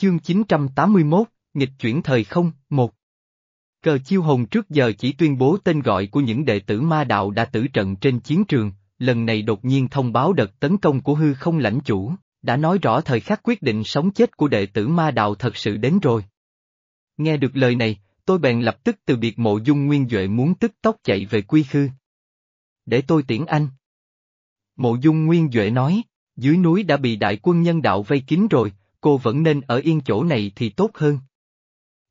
Chương 981, nghịch chuyển thời không, một. Cờ chiêu hồn trước giờ chỉ tuyên bố tên gọi của những đệ tử ma đạo đã tử trận trên chiến trường, lần này đột nhiên thông báo đợt tấn công của hư không lãnh chủ, đã nói rõ thời khắc quyết định sống chết của đệ tử ma đạo thật sự đến rồi. Nghe được lời này, tôi bèn lập tức từ biệt mộ dung nguyên Duệ muốn tức tốc chạy về quy khư. Để tôi tiễn anh. Mộ dung nguyên Duệ nói, dưới núi đã bị đại quân nhân đạo vây kín rồi, cô vẫn nên ở yên chỗ này thì tốt hơn.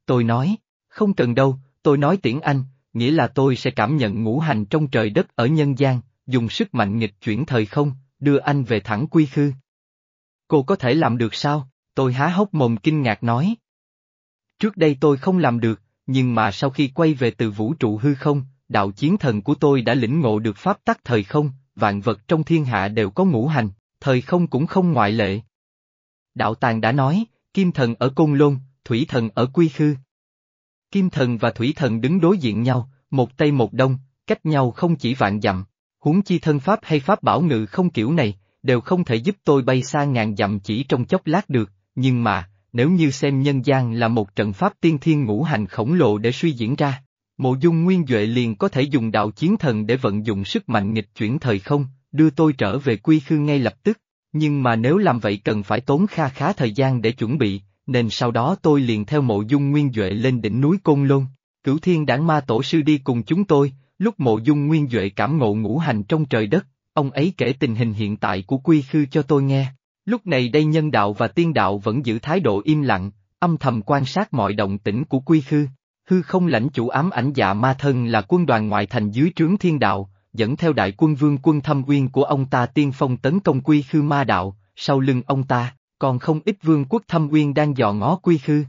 Tôi nói, không cần đâu, tôi nói tiễn anh, nghĩa là tôi sẽ cảm nhận ngũ hành trong trời đất ở nhân gian, dùng sức mạnh nghịch chuyển thời không, đưa anh về thẳng quy khư. Cô có thể làm được sao? Tôi há hốc mồm kinh ngạc nói. Trước đây tôi không làm được, nhưng mà sau khi quay về từ vũ trụ hư không, đạo chiến thần của tôi đã lĩnh ngộ được pháp tắc thời không, vạn vật trong thiên hạ đều có ngũ hành, thời không cũng không ngoại lệ. Đạo Tàng đã nói, Kim Thần ở Côn Lôn, Thủy Thần ở Quy Khư. Kim Thần và Thủy Thần đứng đối diện nhau, một tây một đông, cách nhau không chỉ vạn dặm, huống chi thân pháp hay pháp bảo ngự không kiểu này, đều không thể giúp tôi bay xa ngàn dặm chỉ trong chốc lát được, nhưng mà, nếu như xem nhân gian là một trận pháp tiên thiên ngũ hành khổng lồ để suy diễn ra, mộ dung nguyên Duệ liền có thể dùng đạo chiến thần để vận dụng sức mạnh nghịch chuyển thời không, đưa tôi trở về quy khư ngay lập tức nhưng mà nếu làm vậy cần phải tốn kha khá thời gian để chuẩn bị, nên sau đó tôi liền theo mộ dung nguyên Duệ lên đỉnh núi Côn Lôn. Cửu thiên đảng ma tổ sư đi cùng chúng tôi, lúc mộ dung nguyên Duệ cảm ngộ ngũ hành trong trời đất, ông ấy kể tình hình hiện tại của quy khư cho tôi nghe. Lúc này đây nhân đạo và tiên đạo vẫn giữ thái độ im lặng, âm thầm quan sát mọi động tĩnh của quy khư. Hư không lãnh chủ ám ảnh dạ ma thân là quân đoàn ngoại thành dưới trướng thiên đạo, dẫn theo đại quân vương quân thâm uyên của ông ta tiên phong tấn công quy khư ma đạo, sau lưng ông ta, còn không ít vương quốc thâm uyên đang dò ngó quy khư.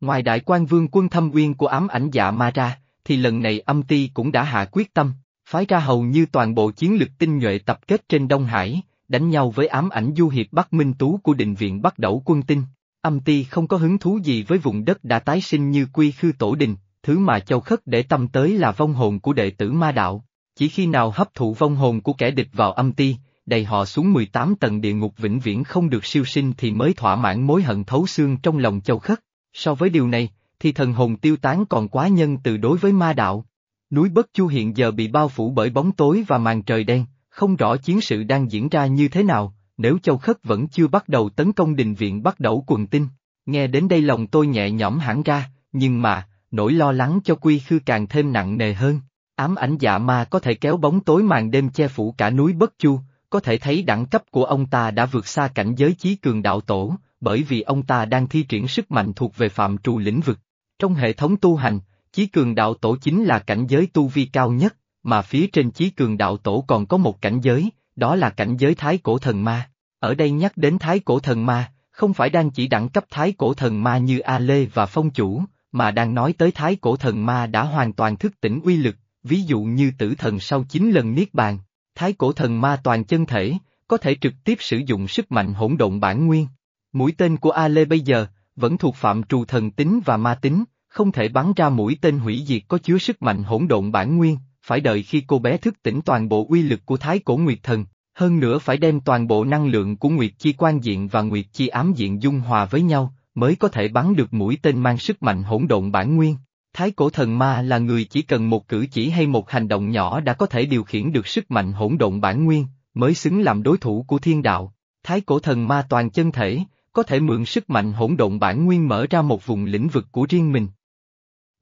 Ngoài đại quan vương quân thâm uyên của ám ảnh dạ ma ra, thì lần này âm ti cũng đã hạ quyết tâm, phái ra hầu như toàn bộ chiến lực tinh nhuệ tập kết trên Đông Hải, đánh nhau với ám ảnh du hiệp Bắc Minh Tú của định viện Bắc Đẩu quân tinh. Âm ti không có hứng thú gì với vùng đất đã tái sinh như quy khư tổ đình, thứ mà châu khất để tâm tới là vong hồn của đệ tử ma đạo. Chỉ khi nào hấp thụ vong hồn của kẻ địch vào âm ti, đầy họ xuống 18 tầng địa ngục vĩnh viễn không được siêu sinh thì mới thỏa mãn mối hận thấu xương trong lòng châu khất. So với điều này, thì thần hồn tiêu tán còn quá nhân từ đối với ma đạo. Núi Bất Chu hiện giờ bị bao phủ bởi bóng tối và màn trời đen, không rõ chiến sự đang diễn ra như thế nào, nếu châu khất vẫn chưa bắt đầu tấn công đình viện bắt đầu quần tinh. Nghe đến đây lòng tôi nhẹ nhõm hẳn ra, nhưng mà, nỗi lo lắng cho quy khư càng thêm nặng nề hơn. Ám ảnh dạ ma có thể kéo bóng tối màn đêm che phủ cả núi Bất Chu, có thể thấy đẳng cấp của ông ta đã vượt xa cảnh giới chí cường đạo tổ, bởi vì ông ta đang thi triển sức mạnh thuộc về phạm trù lĩnh vực. Trong hệ thống tu hành, chí cường đạo tổ chính là cảnh giới tu vi cao nhất, mà phía trên chí cường đạo tổ còn có một cảnh giới, đó là cảnh giới thái cổ thần ma. Ở đây nhắc đến thái cổ thần ma, không phải đang chỉ đẳng cấp thái cổ thần ma như A Lê và Phong Chủ, mà đang nói tới thái cổ thần ma đã hoàn toàn thức tỉnh uy lực, ví dụ như tử thần sau 9 lần niết bàn, thái cổ thần ma toàn chân thể, có thể trực tiếp sử dụng sức mạnh hỗn độn bản nguyên. Mũi tên của A Lê bây giờ, vẫn thuộc phạm trù thần tính và ma tính, không thể bắn ra mũi tên hủy diệt có chứa sức mạnh hỗn độn bản nguyên, phải đợi khi cô bé thức tỉnh toàn bộ uy lực của thái cổ nguyệt thần, hơn nữa phải đem toàn bộ năng lượng của nguyệt chi quan diện và nguyệt chi ám diện dung hòa với nhau, mới có thể bắn được mũi tên mang sức mạnh hỗn độn bản nguyên. Thái cổ thần ma là người chỉ cần một cử chỉ hay một hành động nhỏ đã có thể điều khiển được sức mạnh hỗn độn bản nguyên, mới xứng làm đối thủ của thiên đạo. Thái cổ thần ma toàn chân thể, có thể mượn sức mạnh hỗn độn bản nguyên mở ra một vùng lĩnh vực của riêng mình.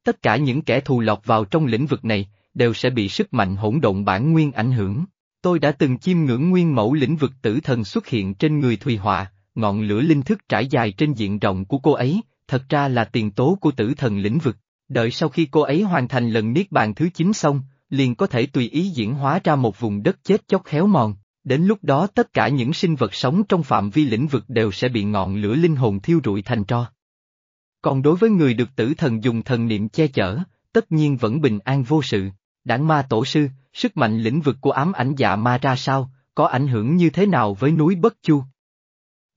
Tất cả những kẻ thù lọt vào trong lĩnh vực này, đều sẽ bị sức mạnh hỗn độn bản nguyên ảnh hưởng. Tôi đã từng chiêm ngưỡng nguyên mẫu lĩnh vực tử thần xuất hiện trên người Thùy Họa, ngọn lửa linh thức trải dài trên diện rộng của cô ấy, thật ra là tiền tố của tử thần lĩnh vực. Đợi sau khi cô ấy hoàn thành lần niết bàn thứ 9 xong, liền có thể tùy ý diễn hóa ra một vùng đất chết chóc khéo mòn, đến lúc đó tất cả những sinh vật sống trong phạm vi lĩnh vực đều sẽ bị ngọn lửa linh hồn thiêu rụi thành tro. Còn đối với người được tử thần dùng thần niệm che chở, tất nhiên vẫn bình an vô sự. Đảng ma tổ sư, sức mạnh lĩnh vực của ám ảnh dạ ma ra sao, có ảnh hưởng như thế nào với núi Bất Chu?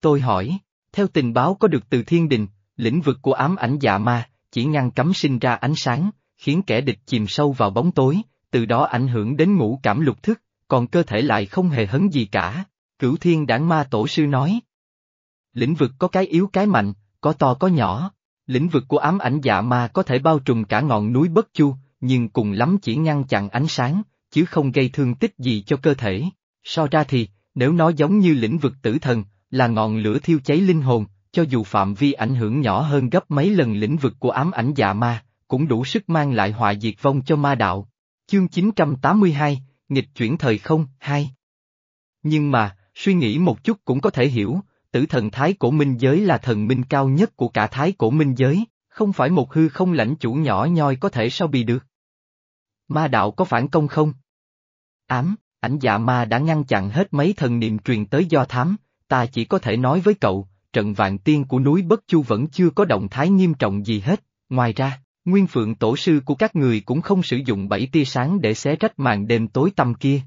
Tôi hỏi, theo tình báo có được từ thiên đình, lĩnh vực của ám ảnh dạ ma, chỉ ngăn cấm sinh ra ánh sáng, khiến kẻ địch chìm sâu vào bóng tối, từ đó ảnh hưởng đến ngũ cảm lục thức, còn cơ thể lại không hề hấn gì cả. Cửu thiên đảng ma tổ sư nói. Lĩnh vực có cái yếu cái mạnh, có to có nhỏ. Lĩnh vực của ám ảnh dạ ma có thể bao trùm cả ngọn núi Bất Chu, nhưng cùng lắm chỉ ngăn chặn ánh sáng, chứ không gây thương tích gì cho cơ thể. So ra thì, nếu nó giống như lĩnh vực tử thần, là ngọn lửa thiêu cháy linh hồn, cho dù phạm vi ảnh hưởng nhỏ hơn gấp mấy lần lĩnh vực của ám ảnh dạ ma, cũng đủ sức mang lại họa diệt vong cho ma đạo. Chương 982, Nghịch chuyển thời không, 2 Nhưng mà, suy nghĩ một chút cũng có thể hiểu, tử thần thái cổ minh giới là thần minh cao nhất của cả thái cổ minh giới, không phải một hư không lãnh chủ nhỏ nhoi có thể sao bì được. Ma đạo có phản công không? Ám, ảnh dạ ma đã ngăn chặn hết mấy thần niệm truyền tới do thám, ta chỉ có thể nói với cậu, trận vạn tiên của núi Bất Chu vẫn chưa có động thái nghiêm trọng gì hết, ngoài ra, nguyên phượng tổ sư của các người cũng không sử dụng bảy tia sáng để xé rách màn đêm tối tăm kia.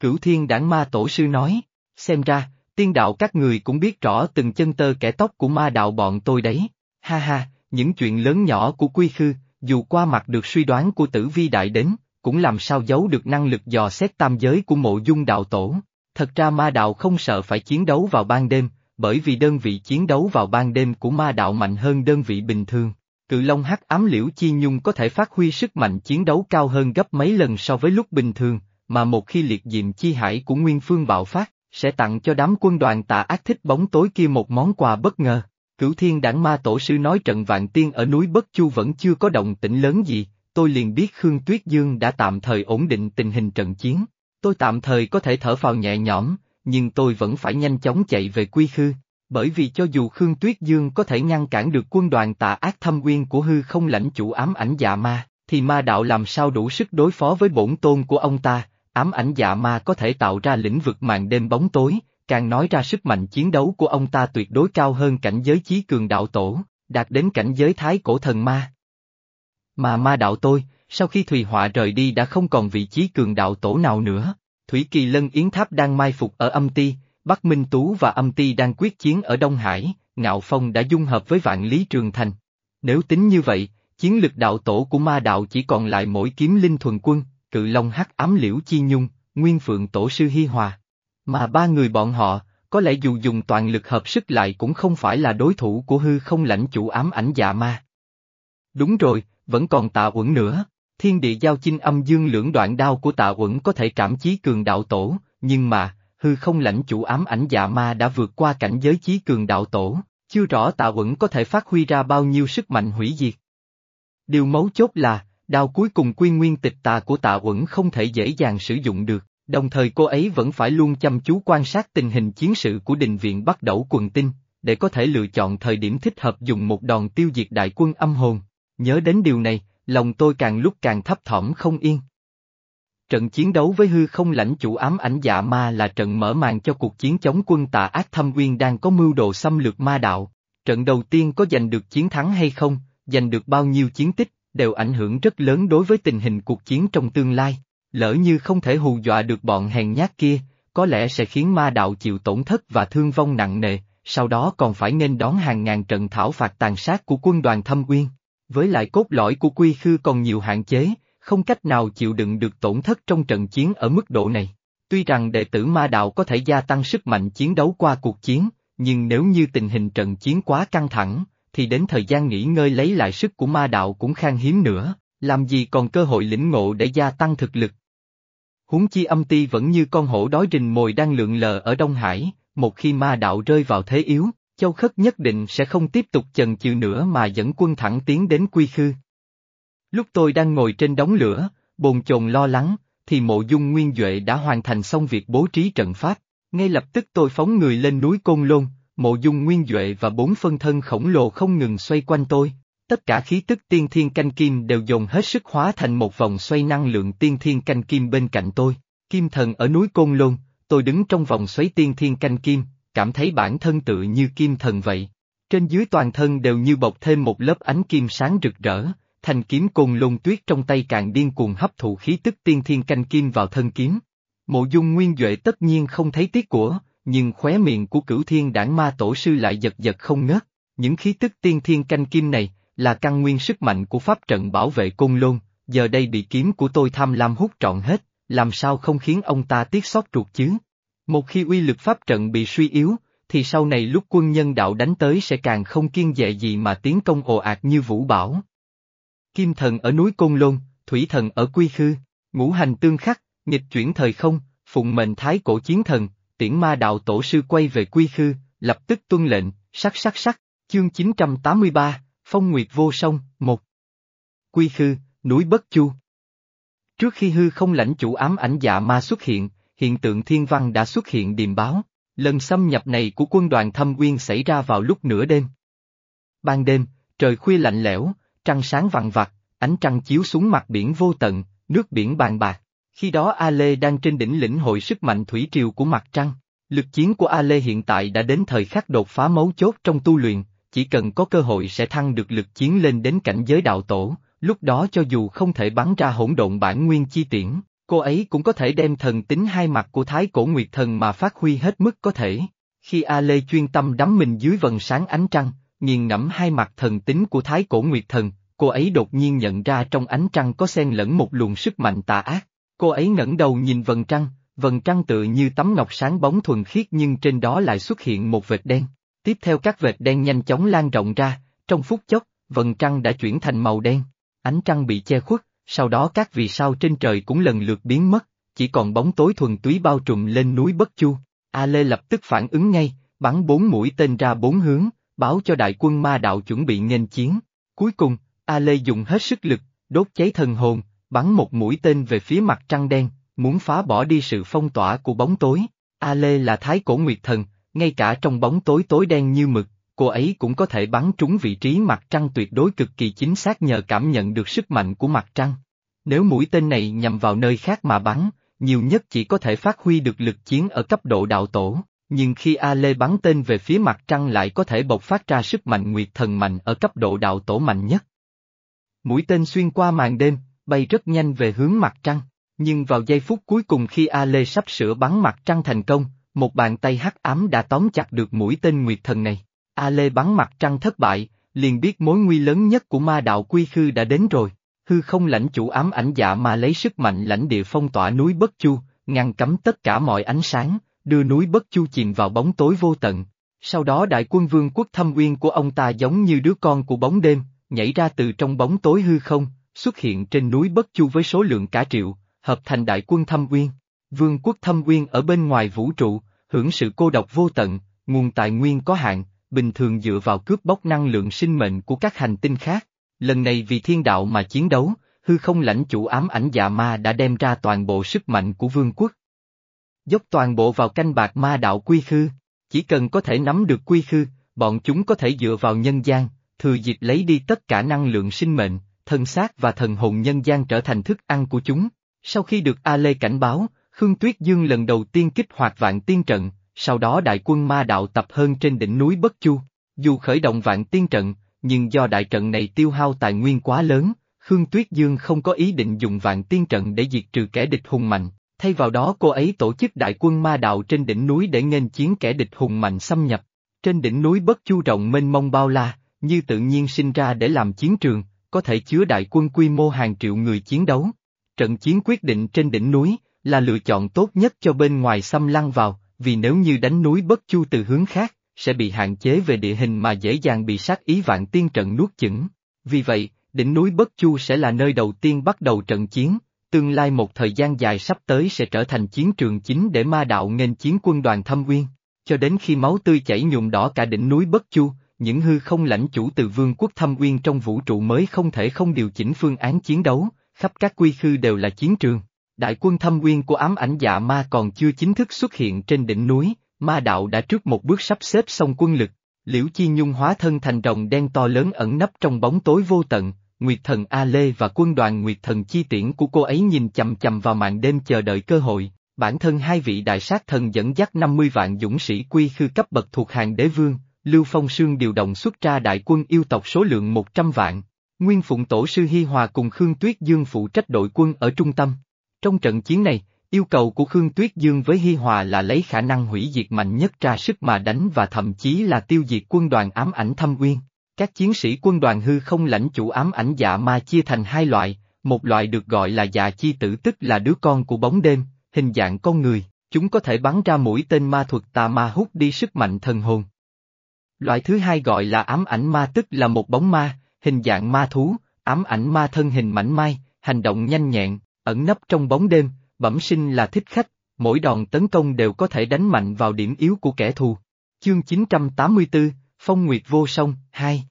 Cửu thiên đảng ma tổ sư nói, xem ra, tiên đạo các người cũng biết rõ từng chân tơ kẻ tóc của ma đạo bọn tôi đấy, ha ha, những chuyện lớn nhỏ của quy khư, dù qua mặt được suy đoán của tử vi đại đến, cũng làm sao giấu được năng lực dò xét tam giới của mộ dung đạo tổ. Thật ra ma đạo không sợ phải chiến đấu vào ban đêm, bởi vì đơn vị chiến đấu vào ban đêm của ma đạo mạnh hơn đơn vị bình thường. Cự Long hắc ám liễu chi nhung có thể phát huy sức mạnh chiến đấu cao hơn gấp mấy lần so với lúc bình thường, mà một khi liệt diệm chi hải của Nguyên Phương bạo phát, sẽ tặng cho đám quân đoàn tà ác thích bóng tối kia một món quà bất ngờ. Cửu thiên đảng ma tổ sư nói trận vạn tiên ở núi Bất Chu vẫn chưa có động tĩnh lớn gì, tôi liền biết Khương Tuyết Dương đã tạm thời ổn định tình hình trận chiến. Tôi tạm thời có thể thở phào nhẹ nhõm, nhưng tôi vẫn phải nhanh chóng chạy về quy khư, bởi vì cho dù Khương Tuyết Dương có thể ngăn cản được quân đoàn tà ác thâm uyên của hư không lãnh chủ ám ảnh dạ ma, thì ma đạo làm sao đủ sức đối phó với bổn tôn của ông ta, ám ảnh dạ ma có thể tạo ra lĩnh vực màn đêm bóng tối, càng nói ra sức mạnh chiến đấu của ông ta tuyệt đối cao hơn cảnh giới chí cường đạo tổ, đạt đến cảnh giới thái cổ thần ma. Mà ma đạo tôi, sau khi Thùy Họa rời đi đã không còn vị trí cường đạo tổ nào nữa, Thủy Kỳ Lân Yến Tháp đang mai phục ở âm ti, Bắc Minh Tú và âm ti đang quyết chiến ở Đông Hải, Ngạo Phong đã dung hợp với vạn lý trường thành. Nếu tính như vậy, chiến lực đạo tổ của ma đạo chỉ còn lại mỗi kiếm linh thuần quân, cự long hắc ám liễu chi nhung, nguyên phượng tổ sư hi hòa. Mà ba người bọn họ, có lẽ dù dùng toàn lực hợp sức lại cũng không phải là đối thủ của hư không lãnh chủ ám ảnh dạ ma. Đúng rồi, vẫn còn tạ uẩn nữa, thiên địa giao chinh âm dương lưỡng đoạn đao của tạ uẩn có thể cảm chí cường đạo tổ, nhưng mà, hư không lãnh chủ ám ảnh dạ ma đã vượt qua cảnh giới chí cường đạo tổ, chưa rõ tạ uẩn có thể phát huy ra bao nhiêu sức mạnh hủy diệt. Điều mấu chốt là, đao cuối cùng quy nguyên tịch tà của tạ uẩn không thể dễ dàng sử dụng được, đồng thời cô ấy vẫn phải luôn chăm chú quan sát tình hình chiến sự của đình viện bắt đầu quần tinh, để có thể lựa chọn thời điểm thích hợp dùng một đòn tiêu diệt đại quân âm hồn. Nhớ đến điều này, lòng tôi càng lúc càng thấp thỏm không yên. Trận chiến đấu với hư không lãnh chủ ám ảnh dạ ma là trận mở màn cho cuộc chiến chống quân tà ác thâm uyên đang có mưu đồ xâm lược ma đạo. Trận đầu tiên có giành được chiến thắng hay không, giành được bao nhiêu chiến tích, đều ảnh hưởng rất lớn đối với tình hình cuộc chiến trong tương lai. Lỡ như không thể hù dọa được bọn hèn nhát kia, có lẽ sẽ khiến ma đạo chịu tổn thất và thương vong nặng nề, sau đó còn phải nên đón hàng ngàn trận thảo phạt tàn sát của quân đoàn thâm uyên. Với lại cốt lõi của quy khư còn nhiều hạn chế, không cách nào chịu đựng được tổn thất trong trận chiến ở mức độ này. Tuy rằng đệ tử ma đạo có thể gia tăng sức mạnh chiến đấu qua cuộc chiến, nhưng nếu như tình hình trận chiến quá căng thẳng, thì đến thời gian nghỉ ngơi lấy lại sức của ma đạo cũng khan hiếm nữa, làm gì còn cơ hội lĩnh ngộ để gia tăng thực lực. Huống chi âm ti vẫn như con hổ đói rình mồi đang lượn lờ ở Đông Hải, một khi ma đạo rơi vào thế yếu, Châu Khất nhất định sẽ không tiếp tục chần chừ nữa mà dẫn quân thẳng tiến đến Quy Khư. Lúc tôi đang ngồi trên đống lửa, bồn chồn lo lắng, thì mộ dung nguyên Duệ đã hoàn thành xong việc bố trí trận pháp. Ngay lập tức tôi phóng người lên núi Côn Lôn, mộ dung nguyên Duệ và bốn phân thân khổng lồ không ngừng xoay quanh tôi. Tất cả khí tức tiên thiên canh kim đều dồn hết sức hóa thành một vòng xoay năng lượng tiên thiên canh kim bên cạnh tôi. Kim thần ở núi Côn Lôn, tôi đứng trong vòng xoáy tiên thiên canh kim, cảm thấy bản thân tự như kim thần vậy. Trên dưới toàn thân đều như bọc thêm một lớp ánh kim sáng rực rỡ, thành kiếm côn lùng tuyết trong tay càng điên cuồng hấp thụ khí tức tiên thiên canh kim vào thân kiếm. Mộ dung nguyên Duệ tất nhiên không thấy tiếc của, nhưng khóe miệng của cửu thiên đảng ma tổ sư lại giật giật không ngớt. Những khí tức tiên thiên canh kim này, là căn nguyên sức mạnh của pháp trận bảo vệ côn lôn, giờ đây bị kiếm của tôi tham lam hút trọn hết, làm sao không khiến ông ta tiếc xót ruột chứ? Một khi uy lực pháp trận bị suy yếu, thì sau này lúc quân nhân đạo đánh tới sẽ càng không kiên dè gì mà tiến công ồ ạt như vũ bảo. Kim thần ở núi Côn Lôn, thủy thần ở Quy Khư, ngũ hành tương khắc, nghịch chuyển thời không, phụng mệnh thái cổ chiến thần, tiễn ma đạo tổ sư quay về Quy Khư, lập tức tuân lệnh, sắc sắc sắc, chương 983, Phong Nguyệt vô song, một. Quy Khư, núi Bất Chu. Trước khi hư không lãnh chủ ám ảnh dạ ma xuất hiện, hiện tượng thiên văn đã xuất hiện điềm báo, lần xâm nhập này của quân đoàn thâm uyên xảy ra vào lúc nửa đêm. Ban đêm, trời khuya lạnh lẽo, trăng sáng vằn vặt, ánh trăng chiếu xuống mặt biển vô tận, nước biển bàn bạc. Khi đó A Lê đang trên đỉnh lĩnh hội sức mạnh thủy triều của mặt trăng. Lực chiến của A Lê hiện tại đã đến thời khắc đột phá mấu chốt trong tu luyện, chỉ cần có cơ hội sẽ thăng được lực chiến lên đến cảnh giới đạo tổ, lúc đó cho dù không thể bắn ra hỗn độn bản nguyên chi tiễn, cô ấy cũng có thể đem thần tính hai mặt của Thái Cổ Nguyệt Thần mà phát huy hết mức có thể. Khi A Lê chuyên tâm đắm mình dưới vần sáng ánh trăng, nghiền ngẫm hai mặt thần tính của Thái Cổ Nguyệt Thần, cô ấy đột nhiên nhận ra trong ánh trăng có xen lẫn một luồng sức mạnh tà ác. Cô ấy ngẩng đầu nhìn vần trăng, vần trăng tự như tấm ngọc sáng bóng thuần khiết nhưng trên đó lại xuất hiện một vệt đen. Tiếp theo các vệt đen nhanh chóng lan rộng ra, trong phút chốc, vần trăng đã chuyển thành màu đen. Ánh trăng bị che khuất, sau đó các vì sao trên trời cũng lần lượt biến mất, chỉ còn bóng tối thuần túy bao trùm lên núi Bất Chu. A Lê lập tức phản ứng ngay, bắn bốn mũi tên ra bốn hướng, báo cho đại quân ma đạo chuẩn bị nghênh chiến. Cuối cùng, A Lê dùng hết sức lực, đốt cháy thần hồn, bắn một mũi tên về phía mặt trăng đen, muốn phá bỏ đi sự phong tỏa của bóng tối. A Lê là thái cổ nguyệt thần, ngay cả trong bóng tối tối đen như mực, cô ấy cũng có thể bắn trúng vị trí mặt trăng tuyệt đối cực kỳ chính xác nhờ cảm nhận được sức mạnh của mặt trăng. Nếu mũi tên này nhằm vào nơi khác mà bắn, nhiều nhất chỉ có thể phát huy được lực chiến ở cấp độ đạo tổ, nhưng khi A Lê bắn tên về phía mặt trăng lại có thể bộc phát ra sức mạnh nguyệt thần mạnh ở cấp độ đạo tổ mạnh nhất. Mũi tên xuyên qua màn đêm, bay rất nhanh về hướng mặt trăng, nhưng vào giây phút cuối cùng khi A Lê sắp sửa bắn mặt trăng thành công, một bàn tay hắc ám đã tóm chặt được mũi tên nguyệt thần này. A Lê bắn mặt trăng thất bại, liền biết mối nguy lớn nhất của ma đạo quy khư đã đến rồi. Hư không lãnh chủ ám ảnh dạ mà lấy sức mạnh lãnh địa phong tỏa núi Bất Chu, ngăn cấm tất cả mọi ánh sáng, đưa núi Bất Chu chìm vào bóng tối vô tận. Sau đó đại quân vương quốc thâm uyên của ông ta giống như đứa con của bóng đêm, nhảy ra từ trong bóng tối hư không, xuất hiện trên núi Bất Chu với số lượng cả triệu, hợp thành đại quân thâm uyên. Vương quốc thâm uyên ở bên ngoài vũ trụ, hưởng sự cô độc vô tận, nguồn tài nguyên có hạn, bình thường dựa vào cướp bóc năng lượng sinh mệnh của các hành tinh khác. Lần này vì thiên đạo mà chiến đấu, hư không lãnh chủ ám ảnh dạ ma đã đem ra toàn bộ sức mạnh của vương quốc. Dốc toàn bộ vào canh bạc ma đạo quy khư, chỉ cần có thể nắm được quy khư, bọn chúng có thể dựa vào nhân gian, thừa dịp lấy đi tất cả năng lượng sinh mệnh, thân xác và thần hồn nhân gian trở thành thức ăn của chúng. Sau khi được A Lê cảnh báo, Khương Tuyết Dương lần đầu tiên kích hoạt vạn tiên trận, sau đó đại quân ma đạo tập hơn trên đỉnh núi Bất Chu. Dù khởi động vạn tiên trận, nhưng do đại trận này tiêu hao tài nguyên quá lớn, Khương Tuyết Dương không có ý định dùng vạn tiên trận để diệt trừ kẻ địch hùng mạnh, thay vào đó cô ấy tổ chức đại quân ma đạo trên đỉnh núi để nghênh chiến kẻ địch hùng mạnh xâm nhập. Trên đỉnh núi Bất Chu rộng mênh mông bao la, như tự nhiên sinh ra để làm chiến trường, có thể chứa đại quân quy mô hàng triệu người chiến đấu. Trận chiến quyết định trên đỉnh núi, là lựa chọn tốt nhất cho bên ngoài xâm lăng vào, vì nếu như đánh núi Bất Chu từ hướng khác, sẽ bị hạn chế về địa hình mà dễ dàng bị sát ý vạn tiên trận nuốt chửng. Vì vậy, đỉnh núi Bất Chu sẽ là nơi đầu tiên bắt đầu trận chiến, tương lai một thời gian dài sắp tới sẽ trở thành chiến trường chính để ma đạo nghênh chiến quân đoàn thâm uyên. Cho đến khi máu tươi chảy nhuộm đỏ cả đỉnh núi Bất Chu, những hư không lãnh chủ từ vương quốc thâm uyên trong vũ trụ mới không thể không điều chỉnh phương án chiến đấu, khắp các quy khư đều là chiến trường. Đại quân thâm uyên của ám ảnh dạ ma còn chưa chính thức xuất hiện trên đỉnh núi, ma đạo đã trước một bước sắp xếp xong quân lực. Liễu Chi Nhung hóa thân thành rồng đen to lớn ẩn nấp trong bóng tối vô tận, Nguyệt thần A Lê và quân đoàn Nguyệt thần chi tiễn của cô ấy nhìn chầm chầm vào màn đêm chờ đợi cơ hội, bản thân hai vị đại sát thần dẫn dắt 50 vạn dũng sĩ quy khư cấp bậc thuộc hàng đế vương, Lưu Phong Sương điều động xuất ra đại quân yêu tộc số lượng 100 vạn. Nguyên Phụng Tổ sư Hi Hòa cùng Khương Tuyết Dương phụ trách đội quân ở trung tâm. Trong trận chiến này, yêu cầu của Khương Tuyết Dương với Hi Hòa là lấy khả năng hủy diệt mạnh nhất ra sức mà đánh và thậm chí là tiêu diệt quân đoàn ám ảnh thâm uyên. Các chiến sĩ quân đoàn hư không lãnh chủ ám ảnh dạ ma chia thành hai loại, một loại được gọi là dạ chi tử tức là đứa con của bóng đêm, hình dạng con người, chúng có thể bắn ra mũi tên ma thuật tà ma hút đi sức mạnh thần hồn. Loại thứ hai gọi là ám ảnh ma tức là một bóng ma, hình dạng ma thú, ám ảnh ma thân hình mảnh mai, hành động nhanh nhẹn, ẩn nấp trong bóng đêm, bẩm sinh là thích khách, mỗi đòn tấn công đều có thể đánh mạnh vào điểm yếu của kẻ thù. Chương 984, Phong Nguyệt Vô Song, 2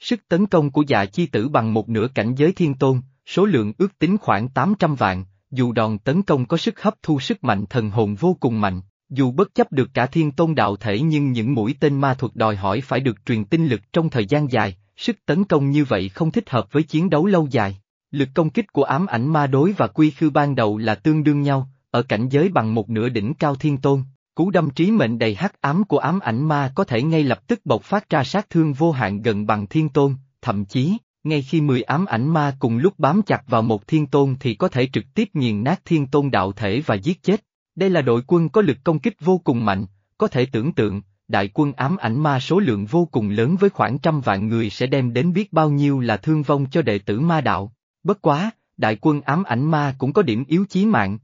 Sức tấn công của dạ chi tử bằng một nửa cảnh giới thiên tôn, số lượng ước tính khoảng 800 vạn, dù đòn tấn công có sức hấp thu sức mạnh thần hồn vô cùng mạnh, dù bất chấp được cả thiên tôn đạo thể nhưng những mũi tên ma thuật đòi hỏi phải được truyền tinh lực trong thời gian dài, sức tấn công như vậy không thích hợp với chiến đấu lâu dài. Lực công kích của ám ảnh ma đối và quy khư ban đầu là tương đương nhau, ở cảnh giới bằng một nửa đỉnh cao thiên tôn, cú đâm trí mệnh đầy hắc ám của ám ảnh ma có thể ngay lập tức bộc phát ra sát thương vô hạn gần bằng thiên tôn, thậm chí, ngay khi mười ám ảnh ma cùng lúc bám chặt vào một thiên tôn thì có thể trực tiếp nghiền nát thiên tôn đạo thể và giết chết. Đây là đội quân có lực công kích vô cùng mạnh, có thể tưởng tượng, đại quân ám ảnh ma số lượng vô cùng lớn với khoảng trăm vạn người sẽ đem đến biết bao nhiêu là thương vong cho đệ tử ma đạo. Bất quá, đại quân ám ảnh ma cũng có điểm yếu chí mạng.